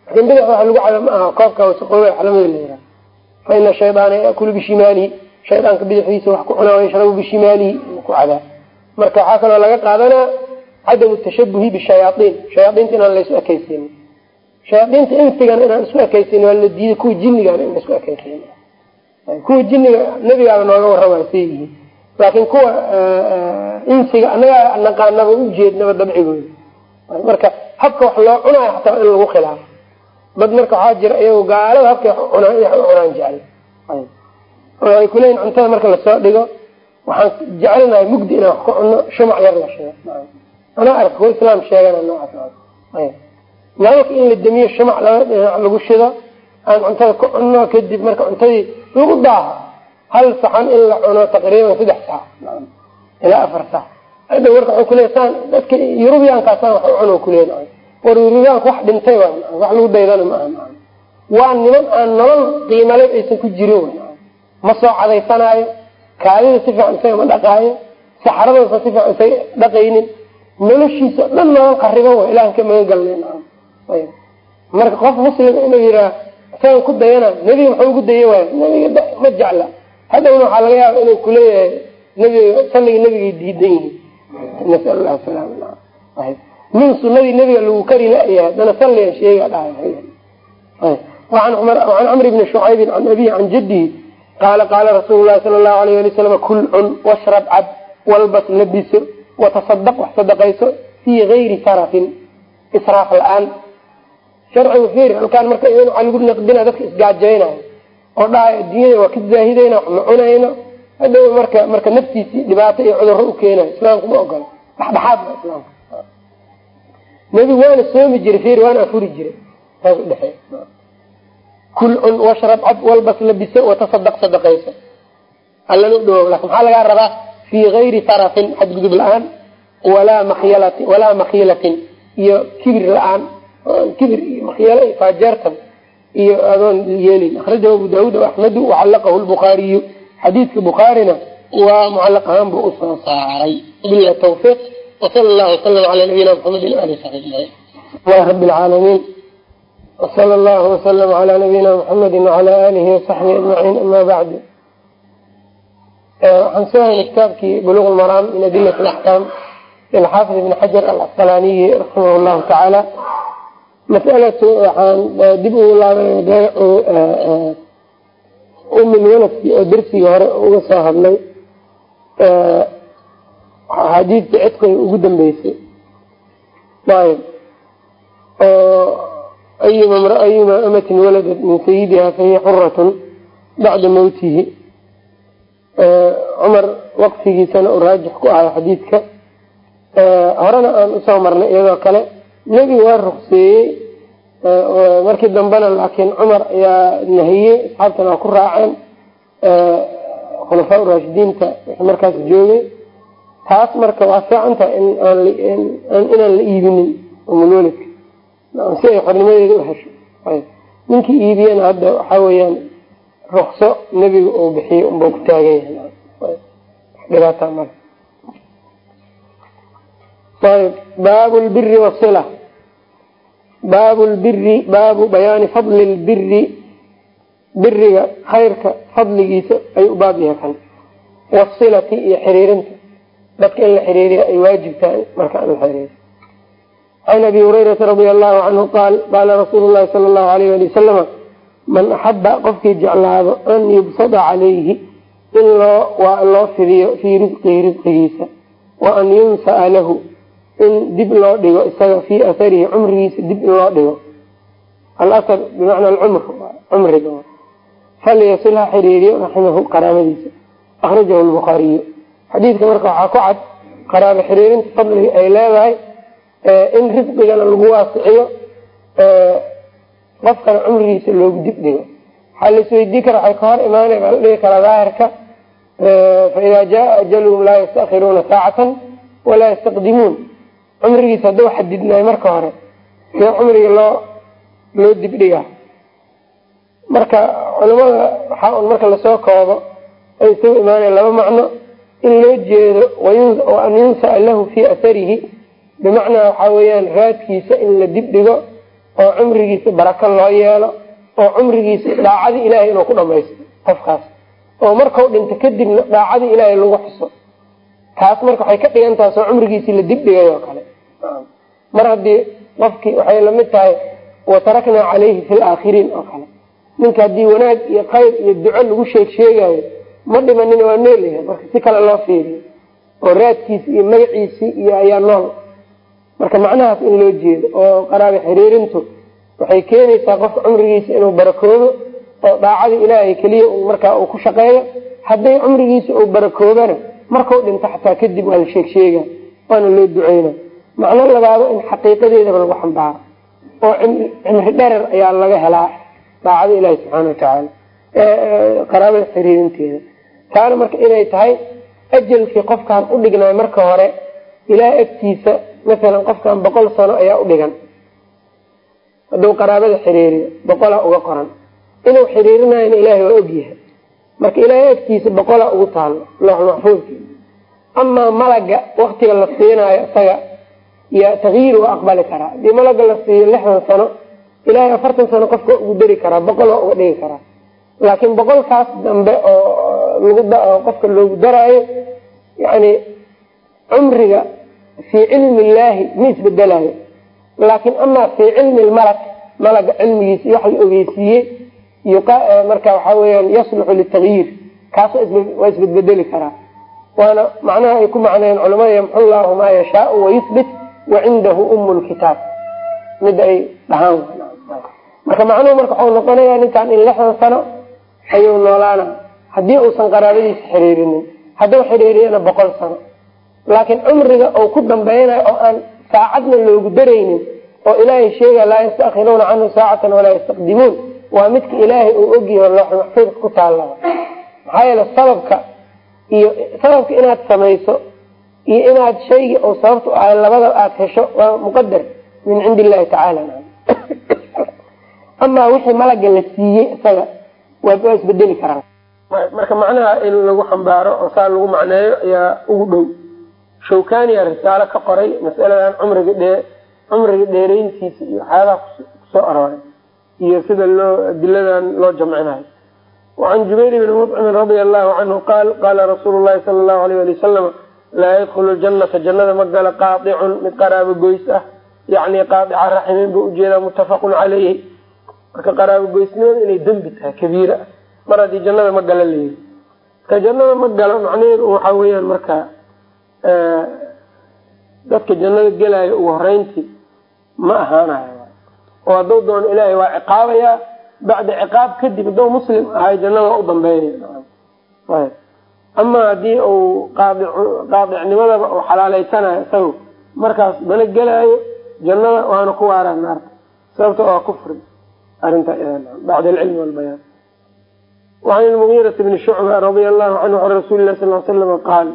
Lakin bidix waxa lagu cabo ma aha koobka wasaqooba xalamada layraa fa ina shaydaana yakulu bishimaalihi shaydaanka bidixdiisa wax ku cunaa wayashrabu bishimaalihi ku cabaa marka waxaa kaloo laga qaadanaa cadamu tashabuhi bishayaaiin shayaaiinta inaan laysu ekaysiinin shayaaiinta insigana inaan isku ekaysin waa la diiday kuwa jinigana in la isku ekaysin kuwa jiniga nabigaaba nooga warramay say yihiin laakiin kuwa insiga anagaa naqaanaba ujeednaba dabcigooda marka habka wax loo cunaayo xataa in lagu khilaafo dad marka waxaa jira iyago gaalada habkay cunaan jecel. Ay kuleeyiin cuntada marka la soo dhigo waxaan jecelnahay mugdi inaan wax ku cunno shumac yar la sheego anaa arka kuwa islaam sheegana noocaas nalka in la demiyo shumac laba dhinac lagu shido aan cuntada ku cunno kadib marka cuntadii lagu daaho hal saxan in la cuno taqriiban saddex saac ilaa afar saac hadda marka waxuu kuleya saan dadka yurubiyaankaasaan wax u cuno kuleya war yurubiyaanka wax dhintay wa wax lagu daydana ma aha waa niman aan nolol qiimale aysan ku jirin. Ma soo cadaysanaayo? Kaadida si fiican isaga ma dhaqaayo? Saxradoosa si fiican isaga dhaqaynin? Noloshiisa o dhan nolol qariban wa ilahan ka maga galnay. Marka qof muslima inuu yiraa isagan ku dayana nebiga muxuu ugu daya waay nebiga ma jecla. Haddawna waxaa laga yaaba inuu kuleeyahay nebiga salliga nebigay diidan yihiin nasal allah salaam nin sunadii nebiga lagu kari la-yahay haddana salligan sheega dhahay. An camri bni shucaybin can abihi can jadihi qaala qaala rasuulu lahi sala allahu alayh ali wasalam kul cun washrab cab walbas labiso watasadaq wax sadaqayso fii gayri sarafin. Israaf la'aan. Sharcigu fiir halkaan marka waxaa lagu naqdina dadka isgaajaynayo oo dhahay adduunyada waa ka zaahidayna wax ma cunayno. Hadhow marka marka naftiisii dhibaato iyo cudurro u keenayo islaamku ma ogola. Dhexdhexaad ba islaamka nebigu waana soomi jiray fiir waana afuri jiray saas udhexeey kul cun washrab cab walbas labiso watasadaq sadaqayso allana u dhawow laakiin maxaa lagaa rabaa? Fii gayri sarafin xadgudub la'aan walaa makyalatin walaa makhilatin iyo kibir la'aan kibir iyo makyalo iyo faajeertan iyo adoon yeelin. Akrajahu abu daawuud axmedu wacalaqahu lbukhaariyu xadiidka bukhaarina waa mucalaq ahaan buu u soo saaray. Bila tawfiiq wasala allahu wasalam ala nabiyina maxamedin ali saxbi lah rabi lcaalamiin wsala allahu waslama cala nabiyina muxamedi wacala alihi wasaxbihi ajmaciin ama bacdu waxaan soo haynay kitaabkii buluq lmaraam min adilat alaxkaam lilxaafid ibni xajar alcasqalaaniyi raximah llahu tacaala masalatu waxaan dib ugu laabay umil waladkii oo darsigii hore uga soo hadlay axaadiidta cidkoy ugu dambeysay. Ayb ayuma amatin waladat min sayidiha fahiya xuratun bacda mawtihi. Cumar waqtigiisana uu raajix ku ahay xadiidka. Horena aan u soo marnay iyadoo kale nebigu waa rukseeyey markii dambena laakiin cumar ayaa nahiyey asxaabtana waa ku raaceen. Khulafaa raashidiinta wixii markaas joogay taas marka waa fiican tahay inaan la iibinin umulwelidka si ay xornimadeeda u hesho. Ninkii iibiyana hadda waxaa weyaan rukso nebiga uu bixiyey unbau ku taagan yahay. Dhibaata male ayb. Baabu lbiri wasila baabu lbiri baabu bayaani fadli lbiri biriga khayrka fadligiisa ayuu baab yahay kan. Wasilati iyo xiriirinta dadka in la xiriiriya ay waajib tahay marka in la xiriiro can abi hurayrata radia allahu canhu qaal qaala rasuulu llahi sala allahu alayh ali wasalama man axaba qofkii jeclaado an yubsada calayhi in loo loo fidiyo fii risqihi risqigiisa wa an yunsaa lahu in dib loo dhigo isaga fii atharihi cumrigiisa dib in loo dhigo. Alasar bimacna alcumr cumriga falyasil xiriiriyo raximahu qaraabadiisa. Akhrajahu lbukhaariyu xadiidka marka waxaa ku cad qaraabo xiriirinta fadliga ay leedahay in risqigana lagu waasiciyo qofkana cumrigiisa loogu dibdhigo waxaa laisweydii kara waxay ka hor imaanay baa la dhigi karaa daahirka faida jaa ajaluhum laa yastakiruuna saacatan walaa yastaqdimuun. Cumrigiisa hadduu xadidnaay marka hore see cumriga loo loo dibdhigaa marka culamada waxaa un marka la soo koobo ay isagu imaanaya laba macno in loo jeedo an yunsaa lahu fii atharihi. Bimacnaa waxaa weeyaan raadkiisa in la dibdhigo oo cumrigiisa barako loo yeelo oo cumrigiisa daacadii ilaahay inuu ku dhamaysto qofkaas. Oo markau dhinto kadibna daacadii ilaahay lagu xuso taas marka waxay ka dhigan tahay soo cumrigiisii la dibdhigay oo kale. Mar haddii qofkii waxay la mid tahay wataraknaa caleyhi fi laakhiriin oo kale. Ninka haddii wanaag iyo khayr iyo duco lagu sheeg sheegayo ma dhimanin waa noolyahay marka si kale loo fiiriyo. Oo raadkiisi iyo magaciisii iyo ayaa nool. Marka macnahaas in loo jeedo oo qaraabe xiriirintu waxay keenaysaa qofka cumrigiisa inuu barakoobo oo daacadii ilaahay keliya markaa uu ku shaqeeyo hadday cumrigiisa uu barakoobana markau dhinto xataa kadib waa la sheeg sheega waana loo duceyna. Macno labaado in xaqiiqadeedaba lagu xambaaro oo cimri dherer ayaa laga helaa daacada ilaahi subxaana watacaala qaraabada xiriirinteeda. Taana marka inay tahay ajalkii qofkaan u dhignaay marka hore ilaa agtiisa masalan qofkan boqol sano ayaa u dhigan. Hadduu qaraabada xiriiriyo boqolaa uga qoran. Inuu xiriirinayana ilaahay waa ogyahay marka ilaahay agtiisa boqolaa ugu taalo loox maxfuudki amaa malaga waktiga la siinaayo isaga iyo takyiir waa aqbali karaa. Hadii malaga la siiyo lixdan sano ilaahay afartan sano qofka ugu dari karaa boqol waa uga dhigi karaa laakiin boqolkaas dambe oo qofka loogu daraayo yani cumriga fii cilmi illaahi ma isbedelayo laakiin amaa fii cilmi lmalak malaga cilmigiisa iyo la ogeysiiyey marka waxaa weyaan yasluxu litakyiir kaas waa isbedbedeli karaa. Waana macnaha ay ku macnayeen culamada yamxu llahu maa yashaau wayuthbit wacindahu umu lkitaab mida ay dhahaan. Marka macnuhu marka waxau noqonaya ninkan in lixdan sano ayuu noolaana. Haddii uusan qaraabadiisa xiriirinin hadduu xiriiriyana boqol sano. Laakiin cumriga uu ku dambeynayo oo aan saacadna loogu daraynin oo ilaahay sheega laa yastakiruuna canhu saacatan walaa yastaqdimuun. Waa midka ilaahay uu ogyaho loox maxfuudka ku taallaba maxaa yeele sababka iyo sababka inaad samayso iyo inaad shaygi oo sababta ahay labada aada hesho waa muqadar min cindi illahi tacaala. Amaa wixii malaga la siiyey isaga waa isbedeli karaan marka macnaha in lagu xambaaro oo saa lagu macneeyo ayaa ugu dhow. Shawkaniya risaalo ka qoray masaladan cumriga dhee cumriga dheerayntiisa iyo waxyaabaha ku soo arooray iyo sida loo adiladan loo jamcinayo. Wacan jubayr bni mudcimin radia allahu canhu qaal qaala rasuulu llahi sala allahu alayh ali wasalam laa yadkhulu ljanata jannada ma gala qaadicun mid qaraabo goys ah yacni qaadica raximin buu u jeedaa muttafaqun caleyhi marka qaraabo goysnimada inay dembi tahay kabiira. Ah mar haddii jannada ma gala layihi marka jannada ma galo macnaheedu waxaa weeyaan marka dadka jannada gelaayo ugu horeyntii ma ahaanayo. Oo hadduu doono ilaahay waa ciqaabayaa bacda ciqaab kadib hadduu muslim ahay jannada u dambeynaya ama haddii uu qaadicnimadaba uu xalaaleysanayo isagu markaas mana gelaayo jannada waana ku waaraa naarta. Sababta waa kufri arinta bacda alcilmi walbayaan wacan ilmugiirati bni shucba radia allahu canhu can rasuuli lah sal slama qaal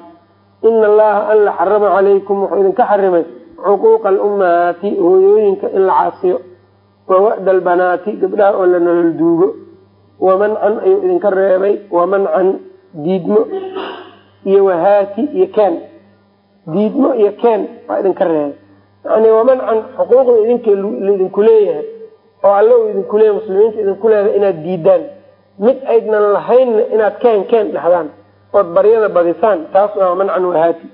ina allaha alla xarama calaykum wuxuu idinka xarimay cuquuqa alummahaati hooyooyinka in la caasiyo wawa'da albanaati gabdhaha oo la nolol duugo wamancan ayuu idinka reebay wamancan diidmo iyo wahaati iyo keen diidmo iyo keen waa idinka reebay. Yani wamancan xuquuqda idinka laidinku leeyahay oo alle uu idinku leeyahay muslimiinta idinku leedahay inaad diidaan. Mid aydnan lahaynna inaad keen keen dhahdaan ood baryada badisaan taas waa mancan wahaati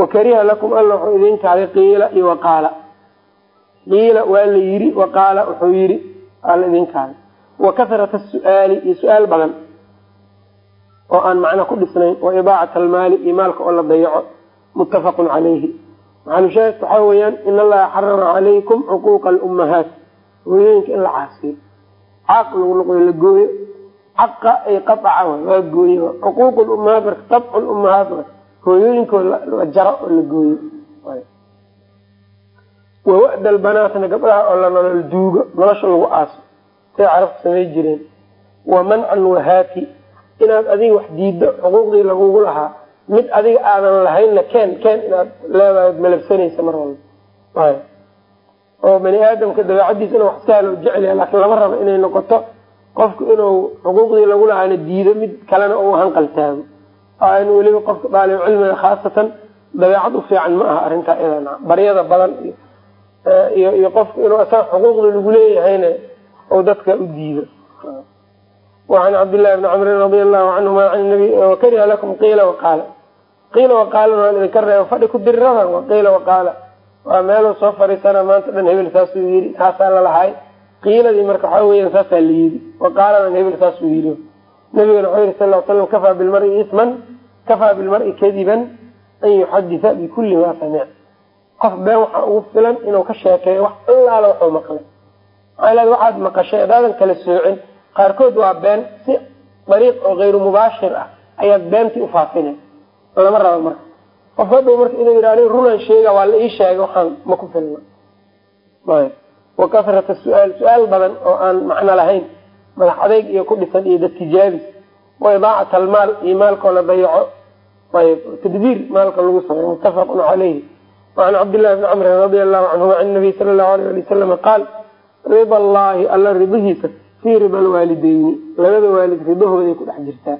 wakariha lakum alla wuxuu idin kaaday qiila iyo waqaala qiila waa la yiri waqaala wuxuu yiri alla idin kaaday wa kasrata su'aali iyo su'aal badan oo aan macna ku dhisnayn wa idaacat almaali iyo maalka oo la dayaco muttafaqun calayhi. Maxalushaahidka waxaa weeyaan in allaha xarama calaykum cuquuqa alummahaat hooyooyinka in la caasiyo caaq lagu noqdo la gooyo. Caqa ay qaaca waa gooye cuquuq lummahaat marka lummahaat hooyooyinkoo la jaro oo la gooyo. Wawa'da albanaatna gabdhaha oo la nolol duugo nolosha lagu aaso. Say carabta samay jireen. Wa mancan wahaati. Inaad adiga wax diiddo xuquuqdii lagugu lahaa mid adiga aadan lahaynna keen keen inaad leedahay malabsanaysa mar walba oo bani aadamka dabeecadiisa inuu wax sahlo jecel yahay laakiin lama rabo inay noqoto qofku inuu xuquuqdii lagu lahaana diido mid kalena uu hanqal taago in weliba qofka daalib cilmiga khaasatan dabeecad u fiican ma aha arrintaa iyadana. Baryada badan iyo qofku inuu asaga xuquuqda lagu leeyahayna ou dadka u diido. Wacan cabdillahi bni camrin radia allahu canhuma an nabi wakariha lakum qiila waqaala qiila waqaalan waan idinka reeba fadhi ku diriradan wa qiila waqaala waa meeluu soo fariisana maanta dhan hebel saasuu yiri saasaa lalahay qiiladii marka waxaa weyan saasaa la yiri waqaaladan hebel saasuu yiri nabigana wuxuu yihi sal l slam kafaa bilmari isman kafaa bilmari kadiban an yuxaditha bikulli ma samic qof been waxaa ugu filan inuu ka sheekeeyo wax allaala waxuu maqlay. Maxaa waxaad maqashay adaadan kala soocin. Qaarkood waa been si dariiq oo kayru mubaashir ah ayaad beentii ufaafina lama rabo marka qof hadhow marka inuu yidha runan sheega waa la ii sheegay waxaan ma ku filna. Wa kasrata su'aal su'aal badan oo aan macno lahayn madax adeyg iyo ku dhisan iyo dadtijaabis wa idaacat almaal iyo maalkoo la dayaco ayb tabdiir maalka lagu sameyo muttafaqun caleyhi wacan cabdillahi bni camrin radia allahu canhuma can nabiy sala allahu alayh ali wasalama qaal rida allahi alla ridihiisa fii rida alwaalideyni labada waalid ridahooday ku dhex jirtaa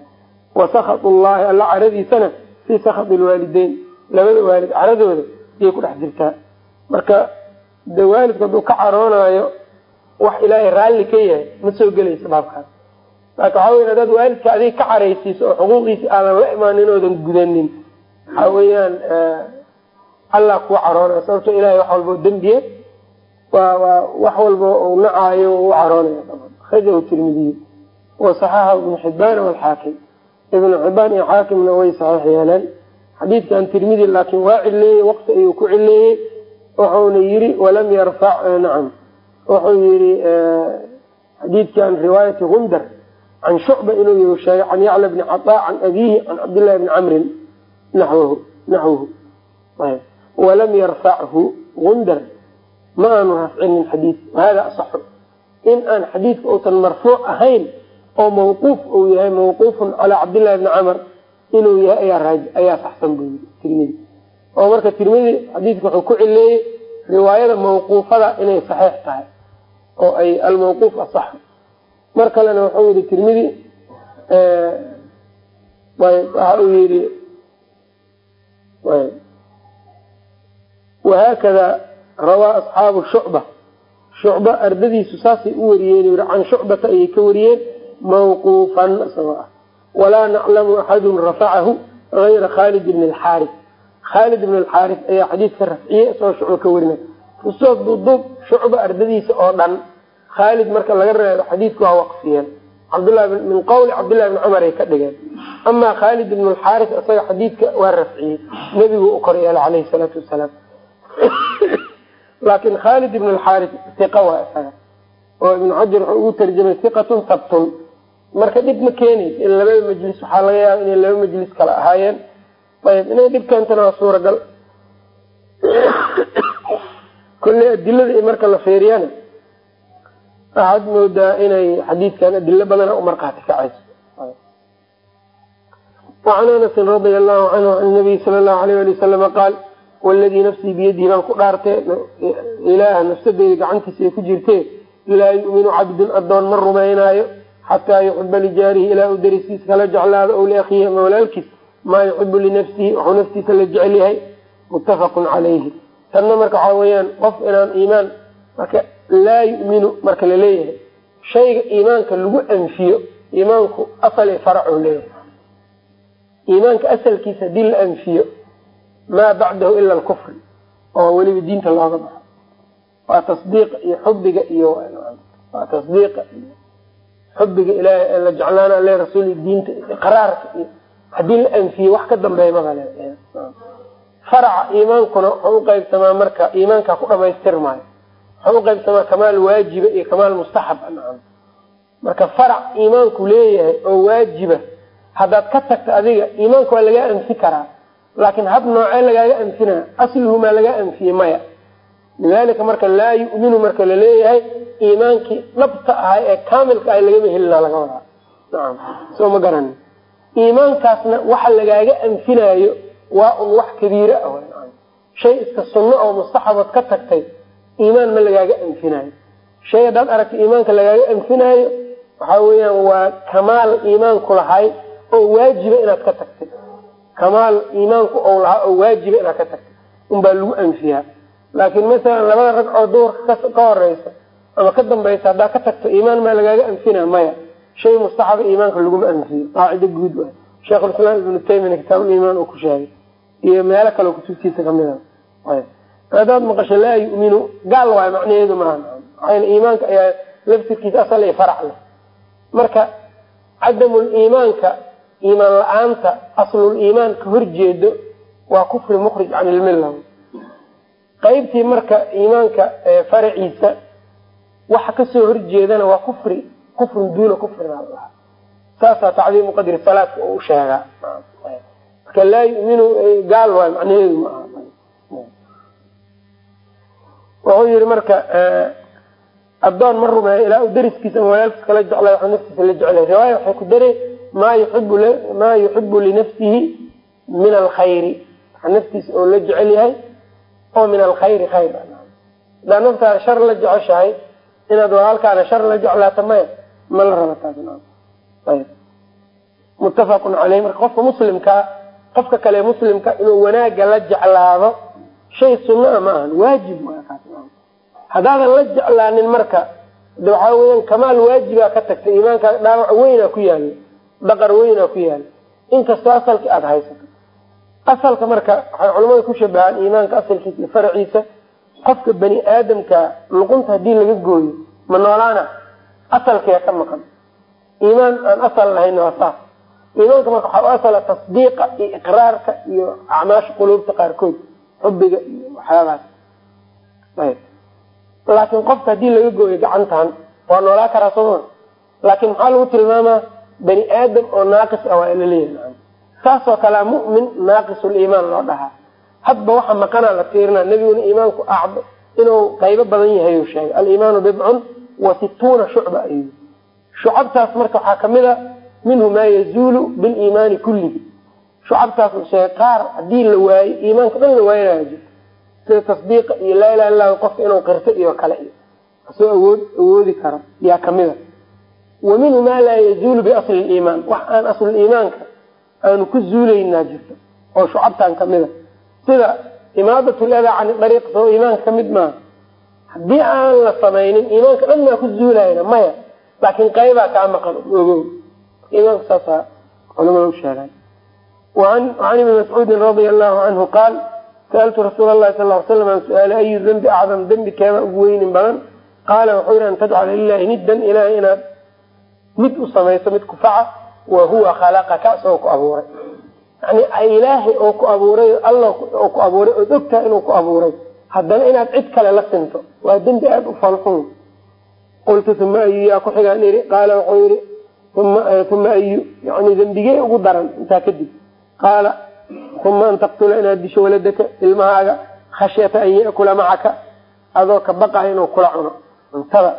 wa sakhat llahi alla caradiisana fii sakhat lwaalideyn labada waalid caradooda ayay ku dhex jirtaa. Marka de waalidku hadduu ka caroonaayo wax ilaahay raalli ka yahay ma soo gelaysa baabkaas laakin waxaa weya hadaad waalidka adiga ka caraysiiso oo xuquuqiisi aadan la imaanin oodan gudanin waxaa weeyaan allah kuu caroonaya. Sababto ilahay wax walbo dembiye waa waa wax walba u nacaayo u caroonaya. Akrajahu tirmidiy wasaxaxa ibnu xibaan walxaakim ibnu xibaan iyo xaakimna way saxiix xadiidkan tirmidi laakiin waa cileeyey waqti ayuu ku cileeyey wuxuuna yiri walam yarfac nacam. Wuxuu yiri xadiidkan riwaayati gundar can shucba inuu sheegay can yacla bni cataa can abiihi can cabdillahi bni camrin naxwhu naxwuhu walam yarfachu gundar ma aanu rafcinin xadiid wahada asaxu in aan xadiidka uusan marfuuc ahayn oo mawquuf uu yahay mawquufun calaa cabdillahi bni camr inuu yahay ayaa saxsan buu yii tirmidi oo marka tirmidi xadiidka wuxuu ku cileeyey riwaayada mawquufada inay saxiix tahay oo ay almawquuf asaxo mar kalena wuxuu yihi tirmidi waxa uu yihi wahaakada rawaa asxaabu shucba. Shucba ardadiisu saasay u wariyeen can shucbata ayay ka wariyeen mawquufan isagoo ah walaa naclamu axadun rafacahu gayra khaalid bni alxaaris. Khaalid ibn alxaaris ayaa xadiidka rafciyey isagoo shucba ka warinay. Kusoo duduub shucba ardadiisa oo dhan. Khaalid marka laga reebo xadiidku waa waqfiyeen. Min qawli cabdillahi bni cumar ay ka dhigeen. Amaa khaalid ibn alxaaris isaga xadiidka waa rafciyey. Nebigu u kor yeela caleyhi salaatu wasalaam. Laakin khaalid ibn alxaaris iqa waa isaga. Oo ibnu xajar wuxuu ugu tarjamay iqatun sabtun marka dhib ma keenaysa in labada majlis waxaa laga yaaba inay laba majlis kala ahaayeen. Ayb inay dhib keentana waa suuragal. Kolley adilada marka la feeriyana waxaad moodaa inay xadiidkan adilo badana u markaati kacayso. Wacan anasin radia allahu canhu can nabiy sala allahu alayh ali wasalama qaal waladii nafsii biyadihi baan ku dhaartee ilaah nafsadeyda gacantiisa ay ku jirtee laa yuminu cabdun adoon ma rumaynaayo xataa yuxiba lijaarihi ilaa uu darisiis kala jeclaado ow liakhiihi ama walaalkiis maa yuxibu linafsihi wuxuu naftiisa la jecel yahay muttafaqun calayhi tanna marka waxaa weeyaan qof inaan iimaan marka laa yuminu marka la leeyahay shayga iimaanka lagu anfiyo iimaanku asal i faracu leeyahay iimaanka asalkiisa haddii la anfiyo maa bacdahu ila alkufri oo weliba diinta looga baxo waa tasdiiqa iyo xubiga iyo waa tasdiiqa xubiga ilaahay ee la jeclaana le rasuul diinta iqraarka iyo haddii la anfiye wax ka dambeeya mabale iimaankuna wuxuu uqaybsamaa marka iimaanka ku dhamaystirmaayo wuxuu uqaybsamaa kamaal waajiba iyo kamaal mustaxab marka farac iimaanku leeyahay oo waajiba haddaad ka tagta adiga iimaanka waa lagaa anfi karaa. Laakiin hab noocee lagaaga anfinaya asluhu maa lagaa anfiye maya lidalika marka laa yu'minu marka la leeyahay iimaankii dhabta ahay ee kaamilka ahay lagama helina laga wadaa soo ma garani iimaankaasna waxa lagaaga anfinaayo waa un wax kabiire ah shay iska sunno oo mustaxabad ka tagtay iimaan ma lagaaga anfinaayo. Shay haddaad aragta iimaanka lagaaga anfinaayo waxa weeyaan waa kamaal iimaanku lahay oo waajiba inaad ka tagtay kamaal iimaanku ou lahaa oo waajiba inaad ka tagtay unbaa lagu anfiyaa laakiin masalan labada ragcoo duurka ka horeysa ama ka dambaysa haddaa ka tagto iimaan maa lagaaga anfinaa maya. Shay mustaxaba iimaanka laguma anfiyo qaacido guud a sheikhulislaam ibnu taymina kitaabuliimaan uu ku sheegay iyo meelo kale kutubtiisa ka mid a haddaad maqasho laa yuminu gaal waayo macnaheedu maaha maxaa iimaanka ayaa laftirkiisa asal iyo farac leh. Marka cadamul iimaanka iimaan la'aanta aslul iimaan ka horjeedo waa kufri mukhrij can ilmilla qaybtii marka iimaanka faraciisa waxa ka soo horjeedana waa kufri kufrun duuna kufrina lahaa. Saasaa tacdiimu qadri salaadka u sheegaa. Marka laa yuminu gaal waayo macnaheedu ma aha. Wuxuu yihi marka adoon ma rumeeyo ilaa u dariskiisa ama walaalkiis kala jeclay waxuu naftiisa la jeclay riwaaya waxay ku daray maa yuibu maa yuxibu linafsihi min alkhayri waxa naftiisa oo la jecel yahay oo min alkhayri khayr. Hadaa naftaada shar la jeceshahay inaad walaalkaana shar la jeclaato maya ma la raba taas muttafaqun caleyh marka qofka muslimkaa qofka kale muslimka inuu wanaaga la jeclaado shay sunaa ma ahan waajib haddaadan la jeclaanin marka de waxaa weyan kamaal waajibaa ka tagtay iimaankaa dhaawac weynaa ku yaalo dhaqar weynaa ku yaalo inkastoo asalki aada haysato asalka marka waxay culamada ku shabahaan iimaanka asalkiisa iyo faraciisa qofka bani aadamka luqunta haddii laga gooyo ma noolaana? Asalkaya ka maqan. Iimaan aan asal lahayn waa saas. Iimaanka marka waxaa u asala tasdiiqa iyo iqraarka iyo acmaasha quluubta qaarkood xubiga iyo waxyaabaas ayb laakiin qofka haddii laga gooyo gacantan waa noolaa karaa sooma laakin maxaa lagu tilmaamaa? Bani aadam oo naaqis ah waa la leeyahay saasoo kalea mu'min naaqisuliimaan loo dhahaa. Hadba waxa maqanaa la fiirinaa nebiguna iimaanku acdo inuu qaybo badan yahay u sheegay. Aliimaanu bidcun wa situuna shucba ayuu shucabtaas marka waxaa ka mid a minhu maa yazuulu biliimaani kullihi. Shucabtaas la sheegay qaar haddii la waayo iimaanka dhan la waaynayo jirto. Sida tasdiiqa iyo laa ilaha illah qofka inuu qirto iyo kale iyo soo awood awoodi karo yaa kamida wa minhu maa laa yazuulu biasli liimaan wax aan asluliimaanka aanu ku zuulaynaa jirto oo shucabtan kamida sida imaadatlada cani dariiq soo iimaanka ka mid maaha haddii aan la samaynin iimaanka dhan maa ku zuulayna maya. Laakin qaybaa kaa maqan ogo iimaanka saasa culamada u sheegaan an ibni mascuudin radia allahu canhu qaal sa'altu rasuula lahi sal l slam an su'aala ayu dembi acdam? Dembi keeba ugu weynin badan? Qaala wuxuu yihi an tajcala lilahi niddan ilahay inaad mid u samayso mid kufaca wa huwa khalaqaka ku abuuray. Yani ilaahay oo ku abuuray alla oo ku abuuray ood ogtahay inuu ku abuuray. Haddana inaad cid kale la sinto waa dembi aada u falxun. Qultu uma ayu yaa ku xigaan iri qaala wuxuu yihi uma ayu yani dembigee ugu daran intaa kadib. Qaala uma an taqtula inaad disho waladaka ilmahaaga khashyata an yakula macaka adoo ka baqayo inuu kula cuno. Cuntada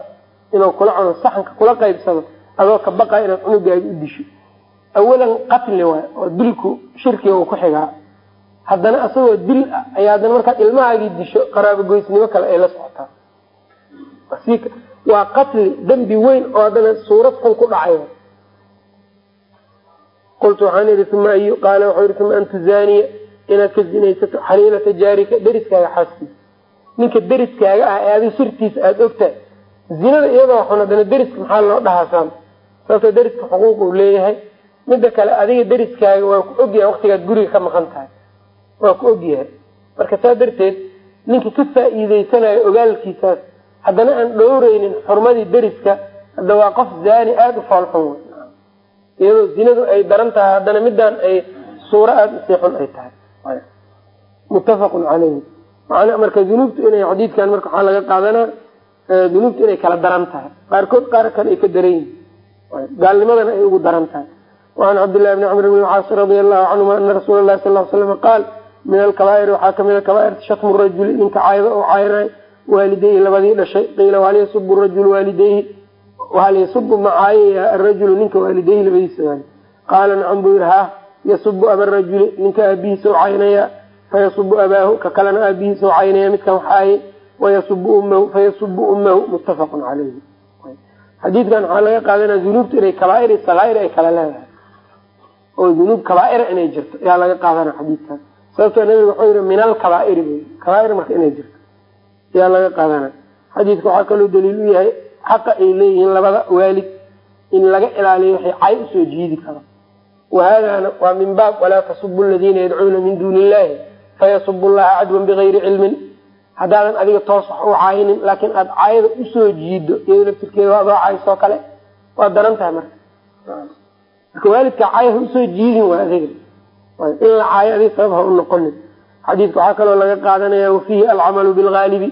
inuu kula cuno saxanka kula qaybsado adoo ka baqayo inaad cunugaaga u disho. Awalan qatli waay oo dilku shirkiga ku xigaa. Haddana asagoo dil ah ayaa haddana markaad ilmahaagii disho qaraabogoysnimo kale ay la socotaa. Waa qatli dembi weyn oo haddana suurad xun ku dhacay. Qultu waxaan ihi uma ayu qaala wuxuu yihi uma an tuzaaniya inaad ka zinaysato xaliilata jaarika deriskaaga xaaskiisa ninka deriskaaga ah ee adigu sirtiisa aada ogtahay. Zinada iyadoo xun haddana deriska maxaa loo dhahaasaan sababto deriska xuquuq uu leeyahay. Mida kale adiga deriskaaga waa ku ogyahay waktigaad guriga ka maqan tahay. Waa ku ogyahay. Marka saa darteed ninka ka faa'iideysanayo ogaalkiisaas haddana aan dhowreynin xurmadii deriska hadda waa qof zaani aada u foolxun wey iyadoo zinadu ay daran tahay haddana midaan ay suuro aada u sii xun ay tahay. Muttafaqun caleyhi macnaa marka dunuubtu inay xadiidkan marka waxaa laga qaadanaa dunuubtu inay kala daran tahay. Qaarkood qaar kale ay ka daran yihiin gaalnimadana ay ugu daran tahay. wacan cabdillahi bni camr bni caas radia allahu canhuma ana rasuula lahi sal l slam qaal min alkabaa'ir waxaa ka mid a kabaairta shatmu rajuli ninka caayba oo caynay waalidayhi labadii dhashay qiila wahal yasubu rajulu waalidayhi wahal yasubu macaayaya arajulu ninka waalidayhi labadiisa qaala nacam buu yihi ha yasubu aba rajuli ninka aabihiisa u caynaya fayasubu abaahu ka kalena aabihiisa u caynaya midkan waxaaye wayasubu ummahu fayasubu ummahu muttafaqun caleyhi xadiidkan waxaa laga qaadanaya dunuubta inay kabaair iyo sakaa'ir ay kala leedahay. oo dunuub kabaaira inay jirto ayaa laga qaadanaya xadiidkan. Sababtoo nabiga wuxuu yihi min alkabaairi bu kabaair marka inay jirto ayaa laga qaadanaya xadiidka waxaa kaloo daliil u yahay xaqa ay leeyihiin labada waalid in laga ilaaliyo waxay cay u soo jiidi karo wahadana waa min baab walaa tasubu aladiina yadcuuna min duuni illahi fayasubu llaha cadwan bigayri cilmin haddaadan adiga toos wax u caayinin laakiin aada caayada u soo jiido iyado laftirkeeda waa adoo caysoo kale waa daran tahay marka. Marka waalidka caayaha u soo jiidin waa adiga in la caayo adiga sabab ha u noqonin. Xadiidka waxaa kaloo laga qaadanaya wafiihi alcamalu bilgaalibi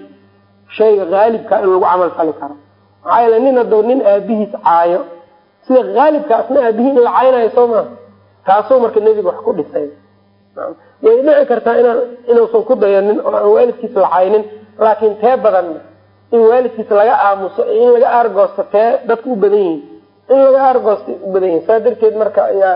shayga haalibka in lagu camal fali karo. Maxaa yeele nin hadow nin aabihiis caayo sida haalibka asna aabihii in la caynayo soo maa taasoo marka nebiga wax ku dhisay way dhici kartaa inaan inuusan ku dayanin oo aan waalidkiis la caynin laakiin tee badan in waalidkiis laga aamuso in laga aargoosto tee dadku u badan yihiin. In laga aargoostay u badan yihiin saa darteed marka ayaa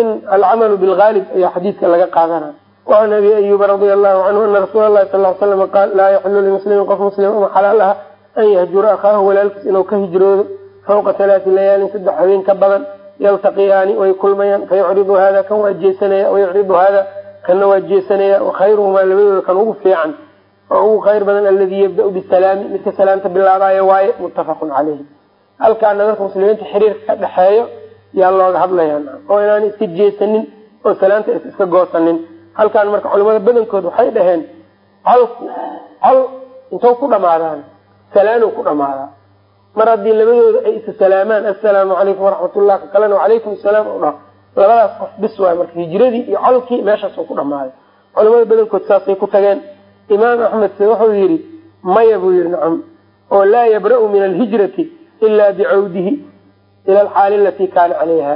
in alcamalu bilgaalib ayaa xadiidka laga qaadanaya wacan abi ayuba radia allahu canhu ana rasuula lahi sal slam qaal laa yaxilu limuslimin qof muslim uma xalaal aha an yahjura akhaahu walaalkiis inuu ka hijroodo fawqa halaati layaalin saddex habeen ka badan yaltaqiyaani way kulmayaan fayucridu hada kan waa jeesanaya wayucridu hada kana waa jeesanaya wakhayruhumaa labadooda kan ugu fiican oo ugu khayr badan aladii yabdau bisalaami midka salaamta bilaabaayo waaye muttafaqun caleyhi halkaana dadka muslimiinta xiriirka ka dhexeeyo yaa looga hadlayaa oo inaan iska jeesanin oo salaanta is iska goosanin. Halkaan marka culimada badankood waxay dhaheen colku col intou ku dhamaadaan salaanow ku dhamaadaa mar haddii labadooda ay isa salaamaan assalaamu calaykum waraxmatullah ka kalena wacalaykum asalaam u dhaho labadaas qof bis waay marka hijradii iyo colkii meeshaasoo ku dhamaaday. Culimada badankood saasay ku tageen. Imaam axmed se wuxuu yidhi maya buu yihi nacam oo laa yabra'u min alhijrati ila bicawdihi ila alxaali alatii kaana calayha.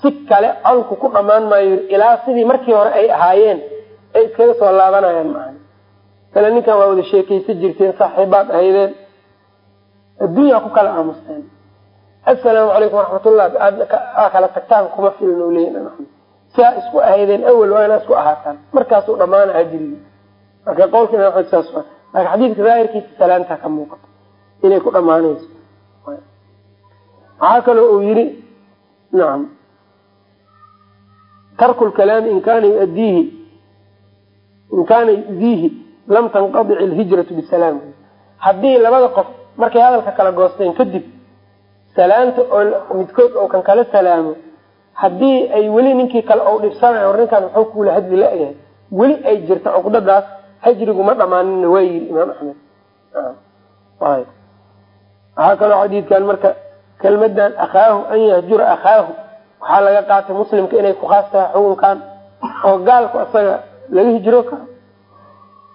Si kale colku ku dhammaan maayo yii ilaa sidii markii hore ay ahaayeen ay iskaga soo laabanayaan maaha kale ninkan waa wada sheekaysa jirteen saaxiibaad ahaydeen adduunyaa ku kala aamusteen assalaamu calaykum waraxmatullah aa kala tagtaan kuma filin o leeyi axmed saa isku ahaydeen awel waa inaa isku ahaataan markaasuu dhammaanaha jirigi marka qowlka imaam axmed saas laakin xadiidka daahirkiisa salaantaa ka muuqato inay ku dhammaanayso waxaa kaloo uu yidhi nacam tarku lkalaami in kaana yuadiihi in kaana yudiihi lam tanqadic ilhijratu bisalaam haddii labada qof markay hadalka kala goosteen kadib salaanta oo midkood oo kan kala salaamo haddii ay weli ninkii kale ou dhibsanayo war ninkaan muxuu kuula hadli la-yahay weli ay jirta cuqdadaas hajrigu ma dhammaanina waa yidhi imaam axmed. Waxaa kaloo xadiidkan marka kelmadan akhaahu an yahjura akhaahu. Waxaa laga qaatay muslimka inay ku khaas tahay xukunkan oo gaalku asaga laga hijro karo.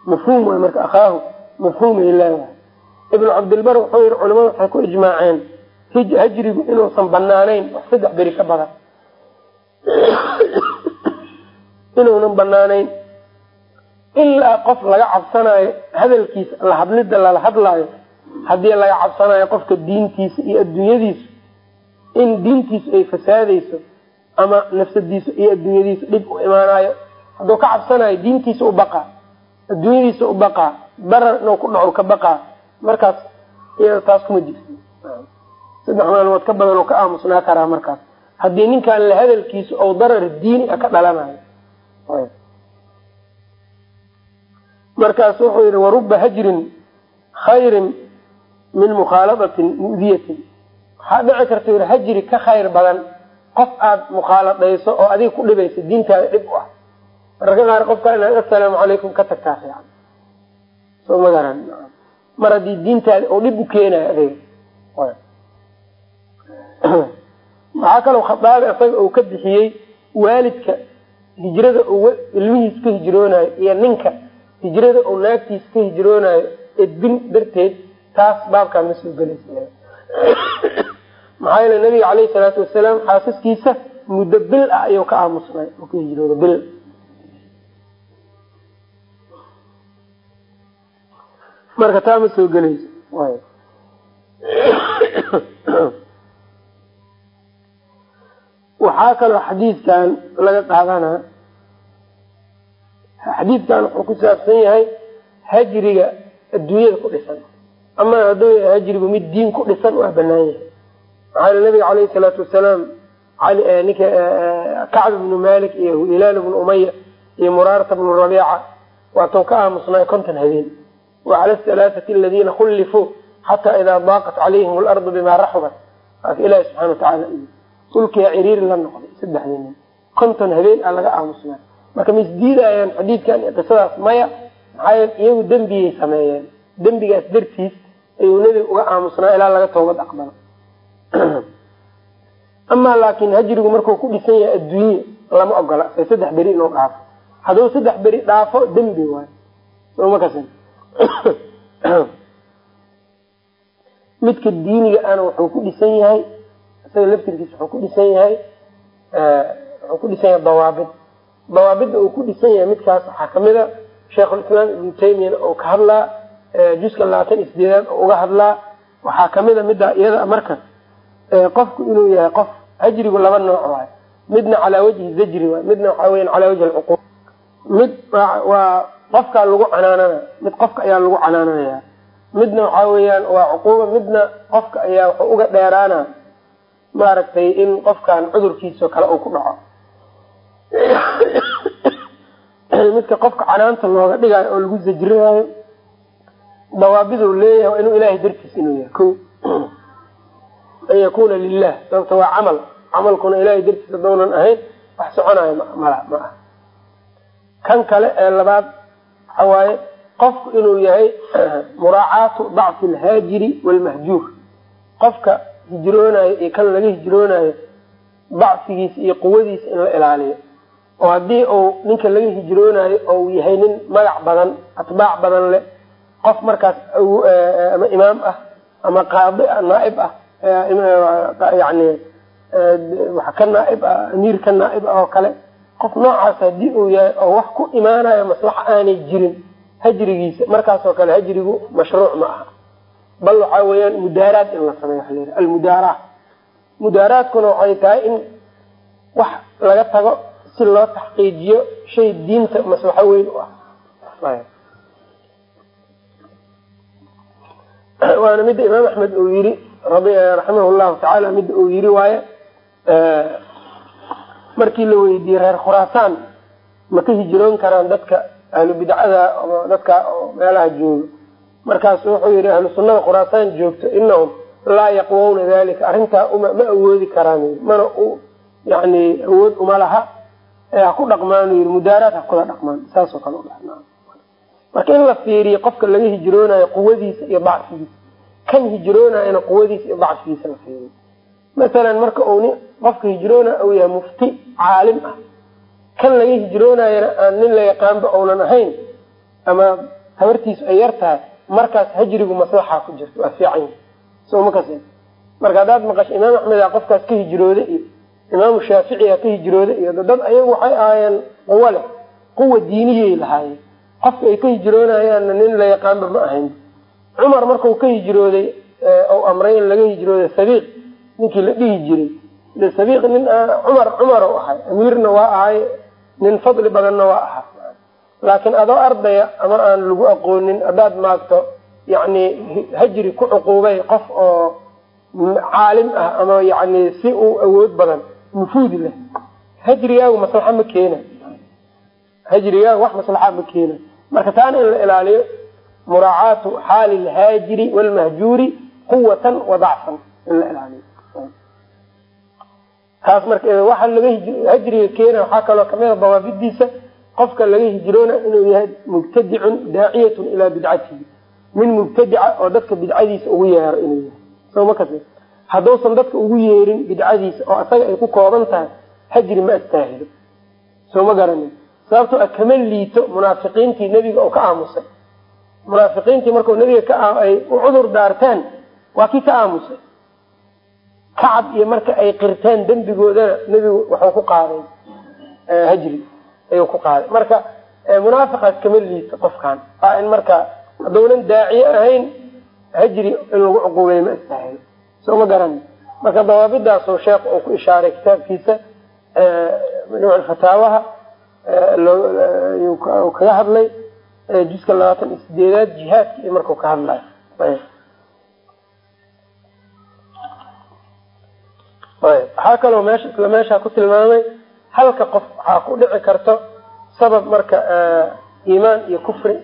Mafhuum waay marka akhaahu mafhuumay leedahay ibnu cabdilbar wuxuu yihi culamadu waxay ku ijmaaceen hajrigu inuusan banaanayn wax saddex beri ka badan. Inuunan banaanayn ilaa qof laga cabsanayo hadalkiisa la hadlida lala hadlaayo haddii laga cabsanayo qofka diintiisa iyo adduunyadiisa in diintiisu ay fasaadayso ama nafsadiisa iyo adduunyadiisa dhib u imaanayo hadduu ka cabsanayo diintiisa u baqaa adduunyadiisa u baqaa barar inuu ku dhaco ka baqaa markaas iyada taas kuma jirto. Saddex maalmood ka badan oo ka aamusnaa karaa markaas. Haddii ninkan la hadalkiisu ou darar diini a ka dhalanayo. Markaas wuxuu yihi waruba hajrin khayrin min mukhaaladatin mu'diyatin. Waxaa dhici karta yii hajri ka khayr badan qof aada mukhaaladayso oo adiga ku dhibaysa diintaada dhib u ah. Mararka qaar qofka inaad assalaamu calaykum ka tagtaa fiican. Soo ma garan mar haddii diintaada oo dhib u keenayo adiga waxaa kaloo khadaabi isaga uu ka bixiyey waalidka hijrada uu ilmihiis ka hijroonayo iyo ninka hijrada uu naagtiisa ka hijroonayo edbin darteed taas baabkaan ma soo gelaysa maxaa yeele nabiga caleyhi salaatu wasalaam xaasaskiisa muddo bil ah ayuu ka aamusnay oo ka hijrooda bil marka taa ma soo gelayso. Waxaa kaloo xadiidkan laga qaadanaa xadiidkan wuxuu ku saabsan yahay hajriga adduunyada ku dhisan. Ama hadduu hajrigu mid diin ku dhisan waa banaan yahay. Maxaa nabiga caleyhi salaatu wasalaam ninka kacb ibnu malik iyo hilaal ibnu umaya iyo muraarata bnu rabiica waatuu ka aamusnaay konton habeen wacala halaathati aladiina khullifuu xataa idaa daaqat calayhim alardu bimaa raxubat. Waaka ilaahi subxana watacaala dhulkiia ciriiri la noqday saddexdii nin. Konton habeen a laga aamusnaa. Marka maisdiidayaan xadiidkan iyo qisadaas maya maxaa iyagu dembiyay sameeyeen? Dembigaas dartiis ayuu nebiga uga aamusnaa ilaa laga toobad aqbalo. Amaa laakiin hajrigu markuu ku dhisan yahay adduunye lama ogola. Saddex beri inuu dhaafo. Hadduu saddex beri dhaafo dembi waay soma kasan midka diiniga ana wuxuu ku dhisan yahay isaga laftirkiisa wuxuu ku dhisan yahay wuxuu ku dhisan yahay dawaabid. Dawaabidda uu ku dhisan yahay midkaas waxaa kamida sheikhulislaam ibnu taymiyana oo ka hadlaa juska labaatan iyo sideedaad oo uga hadlaa waxaa kamida midda iyada marka qofku inuu yahay qof hajrigu laba nooc waay. Midna calaa wajhi zajri waay midna waxaa weyan calaa wajhi alcuquub mid waa qofkaa lagu canaanana mid qofka ayaa lagu canaananaya midna waxaa weeyaan waa cuquuba midna qofka ayaa wuxuu uga dheeraana maaragtay in qofkan cudurkiisao kale uu ku dhaco. Midka qofka canaanta looga dhigayo oo lagu zajrinayo dawaabiduu leeyahay waa inuu ilahay dartiis inuu yahay. Ko an yakuna lilah sababta waa camal. Camalkuna ilahay dartiis hadownan ahayn wax soconayo mala ma ah kan kale ee labaad waxa waaye qofku inuu yahay muraacaatu dacfi alhaajiri waalmahjuur qofka hijroonayo iyo kan laga hijroonayo dacfigiisa iyo quwadiisa in la ilaaliyo. Oo haddii uu ninka laga hijroonayo ou yahay nin magac badan atbaac badan leh qof markaas ama imaam ah ama qaadi naaib ah yani waxa ka naaib ah amiir ka naaib ah oo kale qof noocaas haddii uu yahay oo wax ku imaanayo maslaxa aanay jirin hajrigiisa markaasoo kale hajrigu mashruuc ma aha. Bal waxaa weeyaan mudaaraad in la sameyo waa la almudaaraat. Mudaaraadkuna waxay tahay in wax laga tago si loo taxqiijiyo shay diinta maslaxo weyn u ah. Waana midda imaam axmed uu yiri raximah llahu tacaala midda uu yiri waaye markii la weydiiyey reer khuraasaan ma ka hijroon karaan dadka ahlu bidcada dadka meelaha jooga. Markaasu wuxuu yihi ahlu sunada khuraasaan joogto inahum laa yaqwowna dalika arrintaa uma ma awoodi karaan mana u yani awood uma laha ha ku dhaqmaan yii mudaaraad ha kula dhaqmaan. Saasoo kale marka in la fiiriyo qofka laga hijroonayo quwadiisa iyo dacfigiisa. Kan hijroonayana quwadiisa iyo dacfigiisa la fiiriyo masalan marka uu qofka hijroona uu yahay mufti caalim ah. Kan laga hijroonayana aan nin la yaqaanba uunan ahayn ama habartiisu ay yar tahay markaas hajrigu maslaxa ku jirto waa fiican kas marka haddaad maqasho imaam axmed a qofkaas ka hijrooda iyo imaamu shaaficiga ka hijrooda iyo dad ayagu waxay ahaayeen quwo leh quwa diiniyay lahaayeen. Qofka ay ka hijroonayaanna nin la yaqaanba ma ahayn. Cumar markau ka hijrooday ou amray in laga hijrooday sabiiq ninkii la dhihi jiray. Sabiiq nin cumar cumar u ahay. Amiirna waa ahay. Nin fadli badanna waa ahaa laakiin adoo ardaya ama aan lagu aqoonin haddaad maagto yani hajri ku cuquubay qof oo caalim ah ama yani si uu awood badan nufuud leh. Hajrigaagu maslaxa ma keena. Hajrigaagu wax maslaxa ma keena. Marka taana in la ilaaliyo muraacaatu xaali lhaajiri walmahjuuri quwatan wa dacfan in la ilaaliyo taas marka waxa laga hajriga keena waxaa kaloo kamida dawaabidiisa qofka laga hijroona inuu yahay mubtadicun daaciyatun ilaa bidcatihi. Min mubtadica oo dadka bidcadiisa ugu yeero inuu yahay. Soma kas hadduusan dadka ugu yeerin bidcadiisa oo asaga ay ku kooban tahay hajri ma astaahilo soo ma garanin sababtoo a kama liito munaafiqiintii nebiga oo ka aamusay. Munaafiqiintii markuu nebiga ay u cudur daarteen waa kii ka aamusay kacab iyo marka ay qirteen dembigoodana nebigu waxuu ku qaaday hajri ayuu ku qaaday. Marka munaafiqaas kama liito qofkan waa in marka haddownan daaciye ahayn hajri in lagu cuquubeeyo ma istaahilo soo ma garan. Marka dawaabidaasoo sheekh uu ku ishaaray kitaabkiisa majmuuc fataawaha kaga hadlay juska labaatan iyo sideedaad jihaadka iyo markuu ka hadlayo waxaa kaloo meesha isla meeshaa ku tilmaamay halka qof waxaa ku dhici karto sabab marka iimaan iyo kufri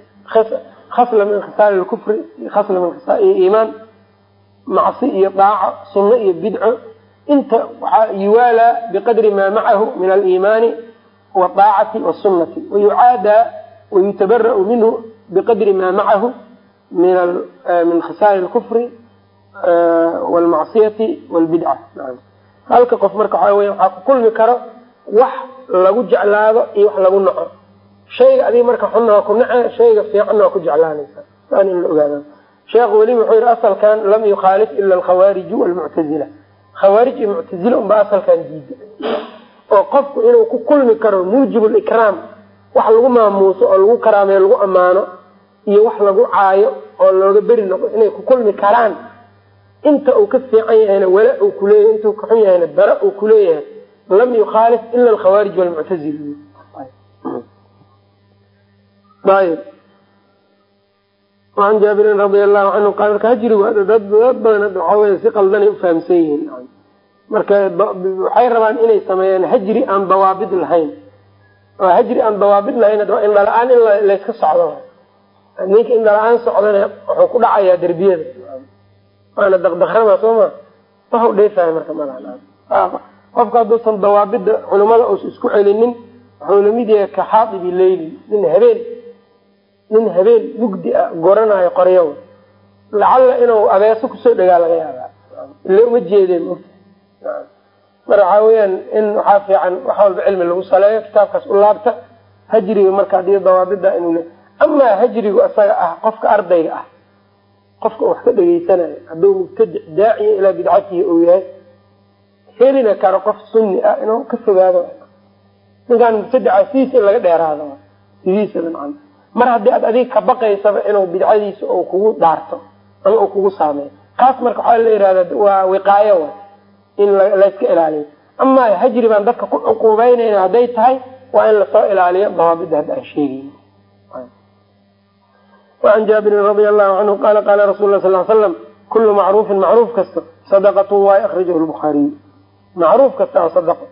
khasla min khisaal kufri khasla min khisaal iimaan macsi iyo daaco sunno iyo bidco inta waxaa yuwaalaa biqadri maa macahu min aliimaani wadaacati wasunati wayucaadaa wayutabara'u minhu biqadri maa macahu min khisaali lkufri wlmacsiyati wlbidca halka qof marka waxaa weya waxaa ku kulmi karo wax lagu jeclaado iyo wax lagu naco. Shayga adiga marka waa ku nace shayga fiicanna ku jeclaanaysa. Saan in la ogaada sheekh weliba wuxuu yihi asalkan lam yukhaalif ila alkhawaariju walmuctazila khawaarij iyo muctazila unba asalkan diida. Oo qofku inuu ku kulmi karo muujib likraam wax lagu maamuuso oo lagu karaameyo lagu ammaano iyo wax lagu caayo oo looga beri noqo inay ku kulmi karaan inta uu ka fiican yahayna wala uu kuleeyahay intuu ka xun yahayna dara uu kuleeyahay lam yukhaalif ila alkhawaarij walmuctazila ayb an jaabirin radia allahu canhu qaal marka hajrigu dad badan hadda waxaa si qaldanay ufahamsan yihiin. Marka waxay rabaan inay sameeyaan hajri aan dawaabid lahayn. Oo hajri aan dawaabid lahayn indhala-aan in layska socdo. Ninka indhala-aan socdana wuxuu ku dhacayaa derbiyada waana dakdakrama soo ma waxu dheefahay marka malaha qofka hadduusan dawaabida culimada uusa isku celinin wuxuu la mid yahay ka xaadibi leyli nin habeen nin habeen mugdi a goranayo qoryo. Lacalla inuu abeeso ku soo dhagaa laga yaabaa. Uma jeedeen marka waxaa weyaan in waxaa fiican wax walba cilmi lagu saleeyo kitaabkaas u laabta. Hajriga marka haddii dawaabida inuu amaa hajrigu isaga ah qofka ardayga ah qofka wax ka dhegeysanayo hadduu mubtadic daaciya ilaa bidcatihi uu yahay helina karo qof sunni ah inuu ka fogaado. Ninkaan mubtadica sidiisa in laga dheeraado. Sidiisa man mar haddii aad adiga ka baqaysaba inuu bidcadiisa uu kugu dhaarto ama uu kugu saameeyo. Kaas marka waxaa la yihahda waa wiqaayo wa in layska ilaaliyo. Amaa hajri baan dadka ku cuquubeynayna hadday tahay waa in la soo ilaaliyo dawaabida hadda aan sheegayn waan jaabirin radia allahu canhu qala qala rasul lah sal slam kulu macruufin macruuf kasta sadaqatu waay akhrajahu lbukhaariy macruuf kasta a sadaqo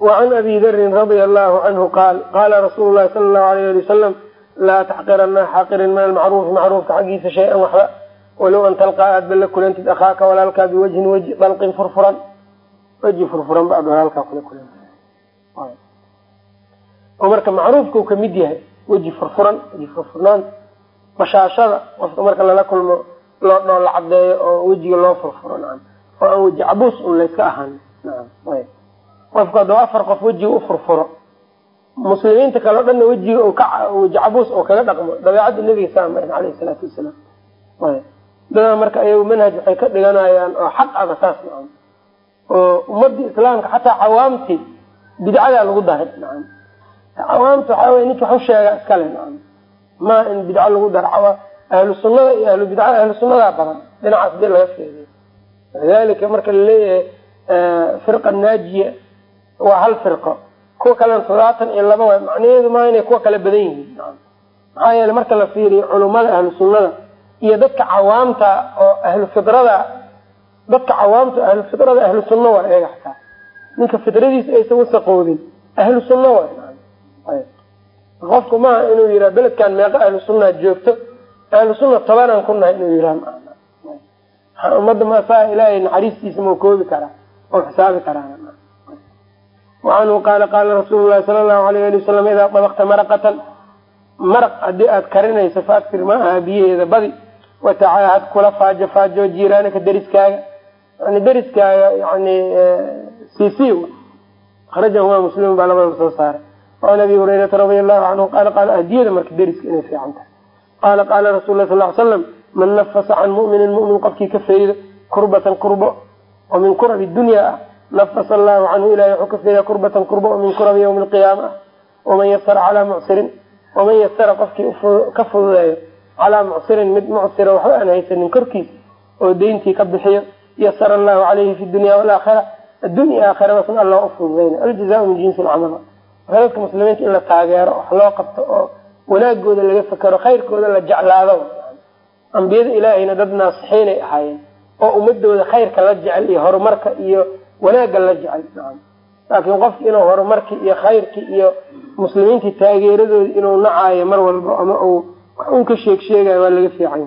wacan abi darin radia allahu canhu qaal qala rasuulu lahi sala allahu alayh ali wasalam laa taxqirana xaqirin min almacruufi macruufka xaggiisa shay-an waxba walow an talqaa aad balla kulantid akhaaka walaalkaa biwajhin weji dalqin furfuran weji furfuran baad walaalkaa kula kulantid oo marka macruufkau ka mid yahay weji furfuran weji furfurnaanta bashaashada qofka marka lala kulmo loo dhoo la cadeeyo oo wejiga loo furfuro naam. Oo aan weji cabuus un layska ahaan naam qofku hadduu afar qof wejiga u furfuro muslimiinta kale o dhanna wejiga weji cabuus oo kaga dhaqmo dabeecadda nebiga saamayn aleyhi salaatu wasalaam dadaa marka ayagu manhaj waxay ka dhiganayaan oo xaq aba saas nacam oo ummadii islaamka xataa cawaamtii bidcadaa lagu daray nacam cawaamta waxaa wey ninki waxu sheega iskale nacam ma in bidco lagu daro ahlu sunada iyo ahlu bidcada ahlu sunnadaa badan dhinacaas haddii laga feeday lidalika marka la leeyahay firqa naajiya waa hal firqo. Kuwa kalena toddobaatan iyo laba waay macnaheedu maa inay kuwa kala badan yihiin. Maxaa yeele marka la fiiriyo culummada ahlu sunnada iyo dadka cawaamta oo ahlu fidrada dadka cawaamta ahlu fidrada ahlu sunna waa eega xataa ninka fidradiisa aysan wasaqoobin ahlu sunna waay qofku maaha inuu yiraa beledkan meeqa ahlu sunnaad joogto ahlu sunna tobanaan ku nahay inuu yiraa ummadda masaa ilaahay naxariistiisa mau koobi karaa oo xisaabi karaa wacanhu qaala qaala rasuulu lahi sala allahu alayh ali wasalam idaa dabakta maraqatan. Maraq haddii aad karinayso faaktir maaha biyaheeda badi watacaahad kula faajo faajo jiiraanaka deriskaaga. Yani deriskaaga yani cc akrajahuma muslim baa labadaba soo saaray waan abi hurayrata radia allahu canhu qaala qaala hadiyada marka deriska inay fiican tahay qaala qaala rasul lah sal l slam man nafasa can muminin mumin qofkii ka faydo kurbatan kurbo oo min kurabi dunya ah nafasa allahu canhu ilahay wuxuu ka fayda kurbatan kurbo oo min kurabi ywmi alqiyaama ah waman yasara calaa mucsirin waman yasara qofkii ka fududeeyo calaa mucsirin mid mucsira waxba aan haysanin korkiisa oo deyntii ka bixiyo yasara allahu caleyhi fi dunya walaakhira addunya aakhirabasna allah u fududeyna aljaza min jinsi lcamal dadka muslimiinta in la taageero wax loo qabto oo wanaagooda laga fekero khayrkooda la jeclaado. Ambiyada ilaahayna dad naasixiinay ahaayeen oo ummadooda khayrka la jecel iyo horumarka iyo wanaagga la jecel. Laakiin qofki inuu horumarki iyo khayrki iyo muslimiintii taageeradooda inuu nacaayo mar walba ama uu wax un ka sheeg sheegayo waa laga fiican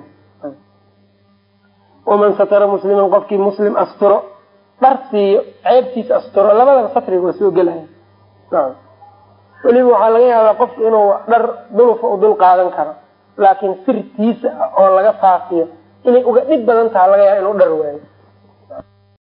waman satara musliman qofkii muslim asturo dhar siiyo ceebtiisa asturo labadaba satriga waa soo gelaya weliba waxaa laga yaabaa qofku inuu dhar dulufa u dul qaadan karo laakiin sirtiisa oo laga faafiyo inay uga dhib badan taha laga yaaba inuu dhar waayo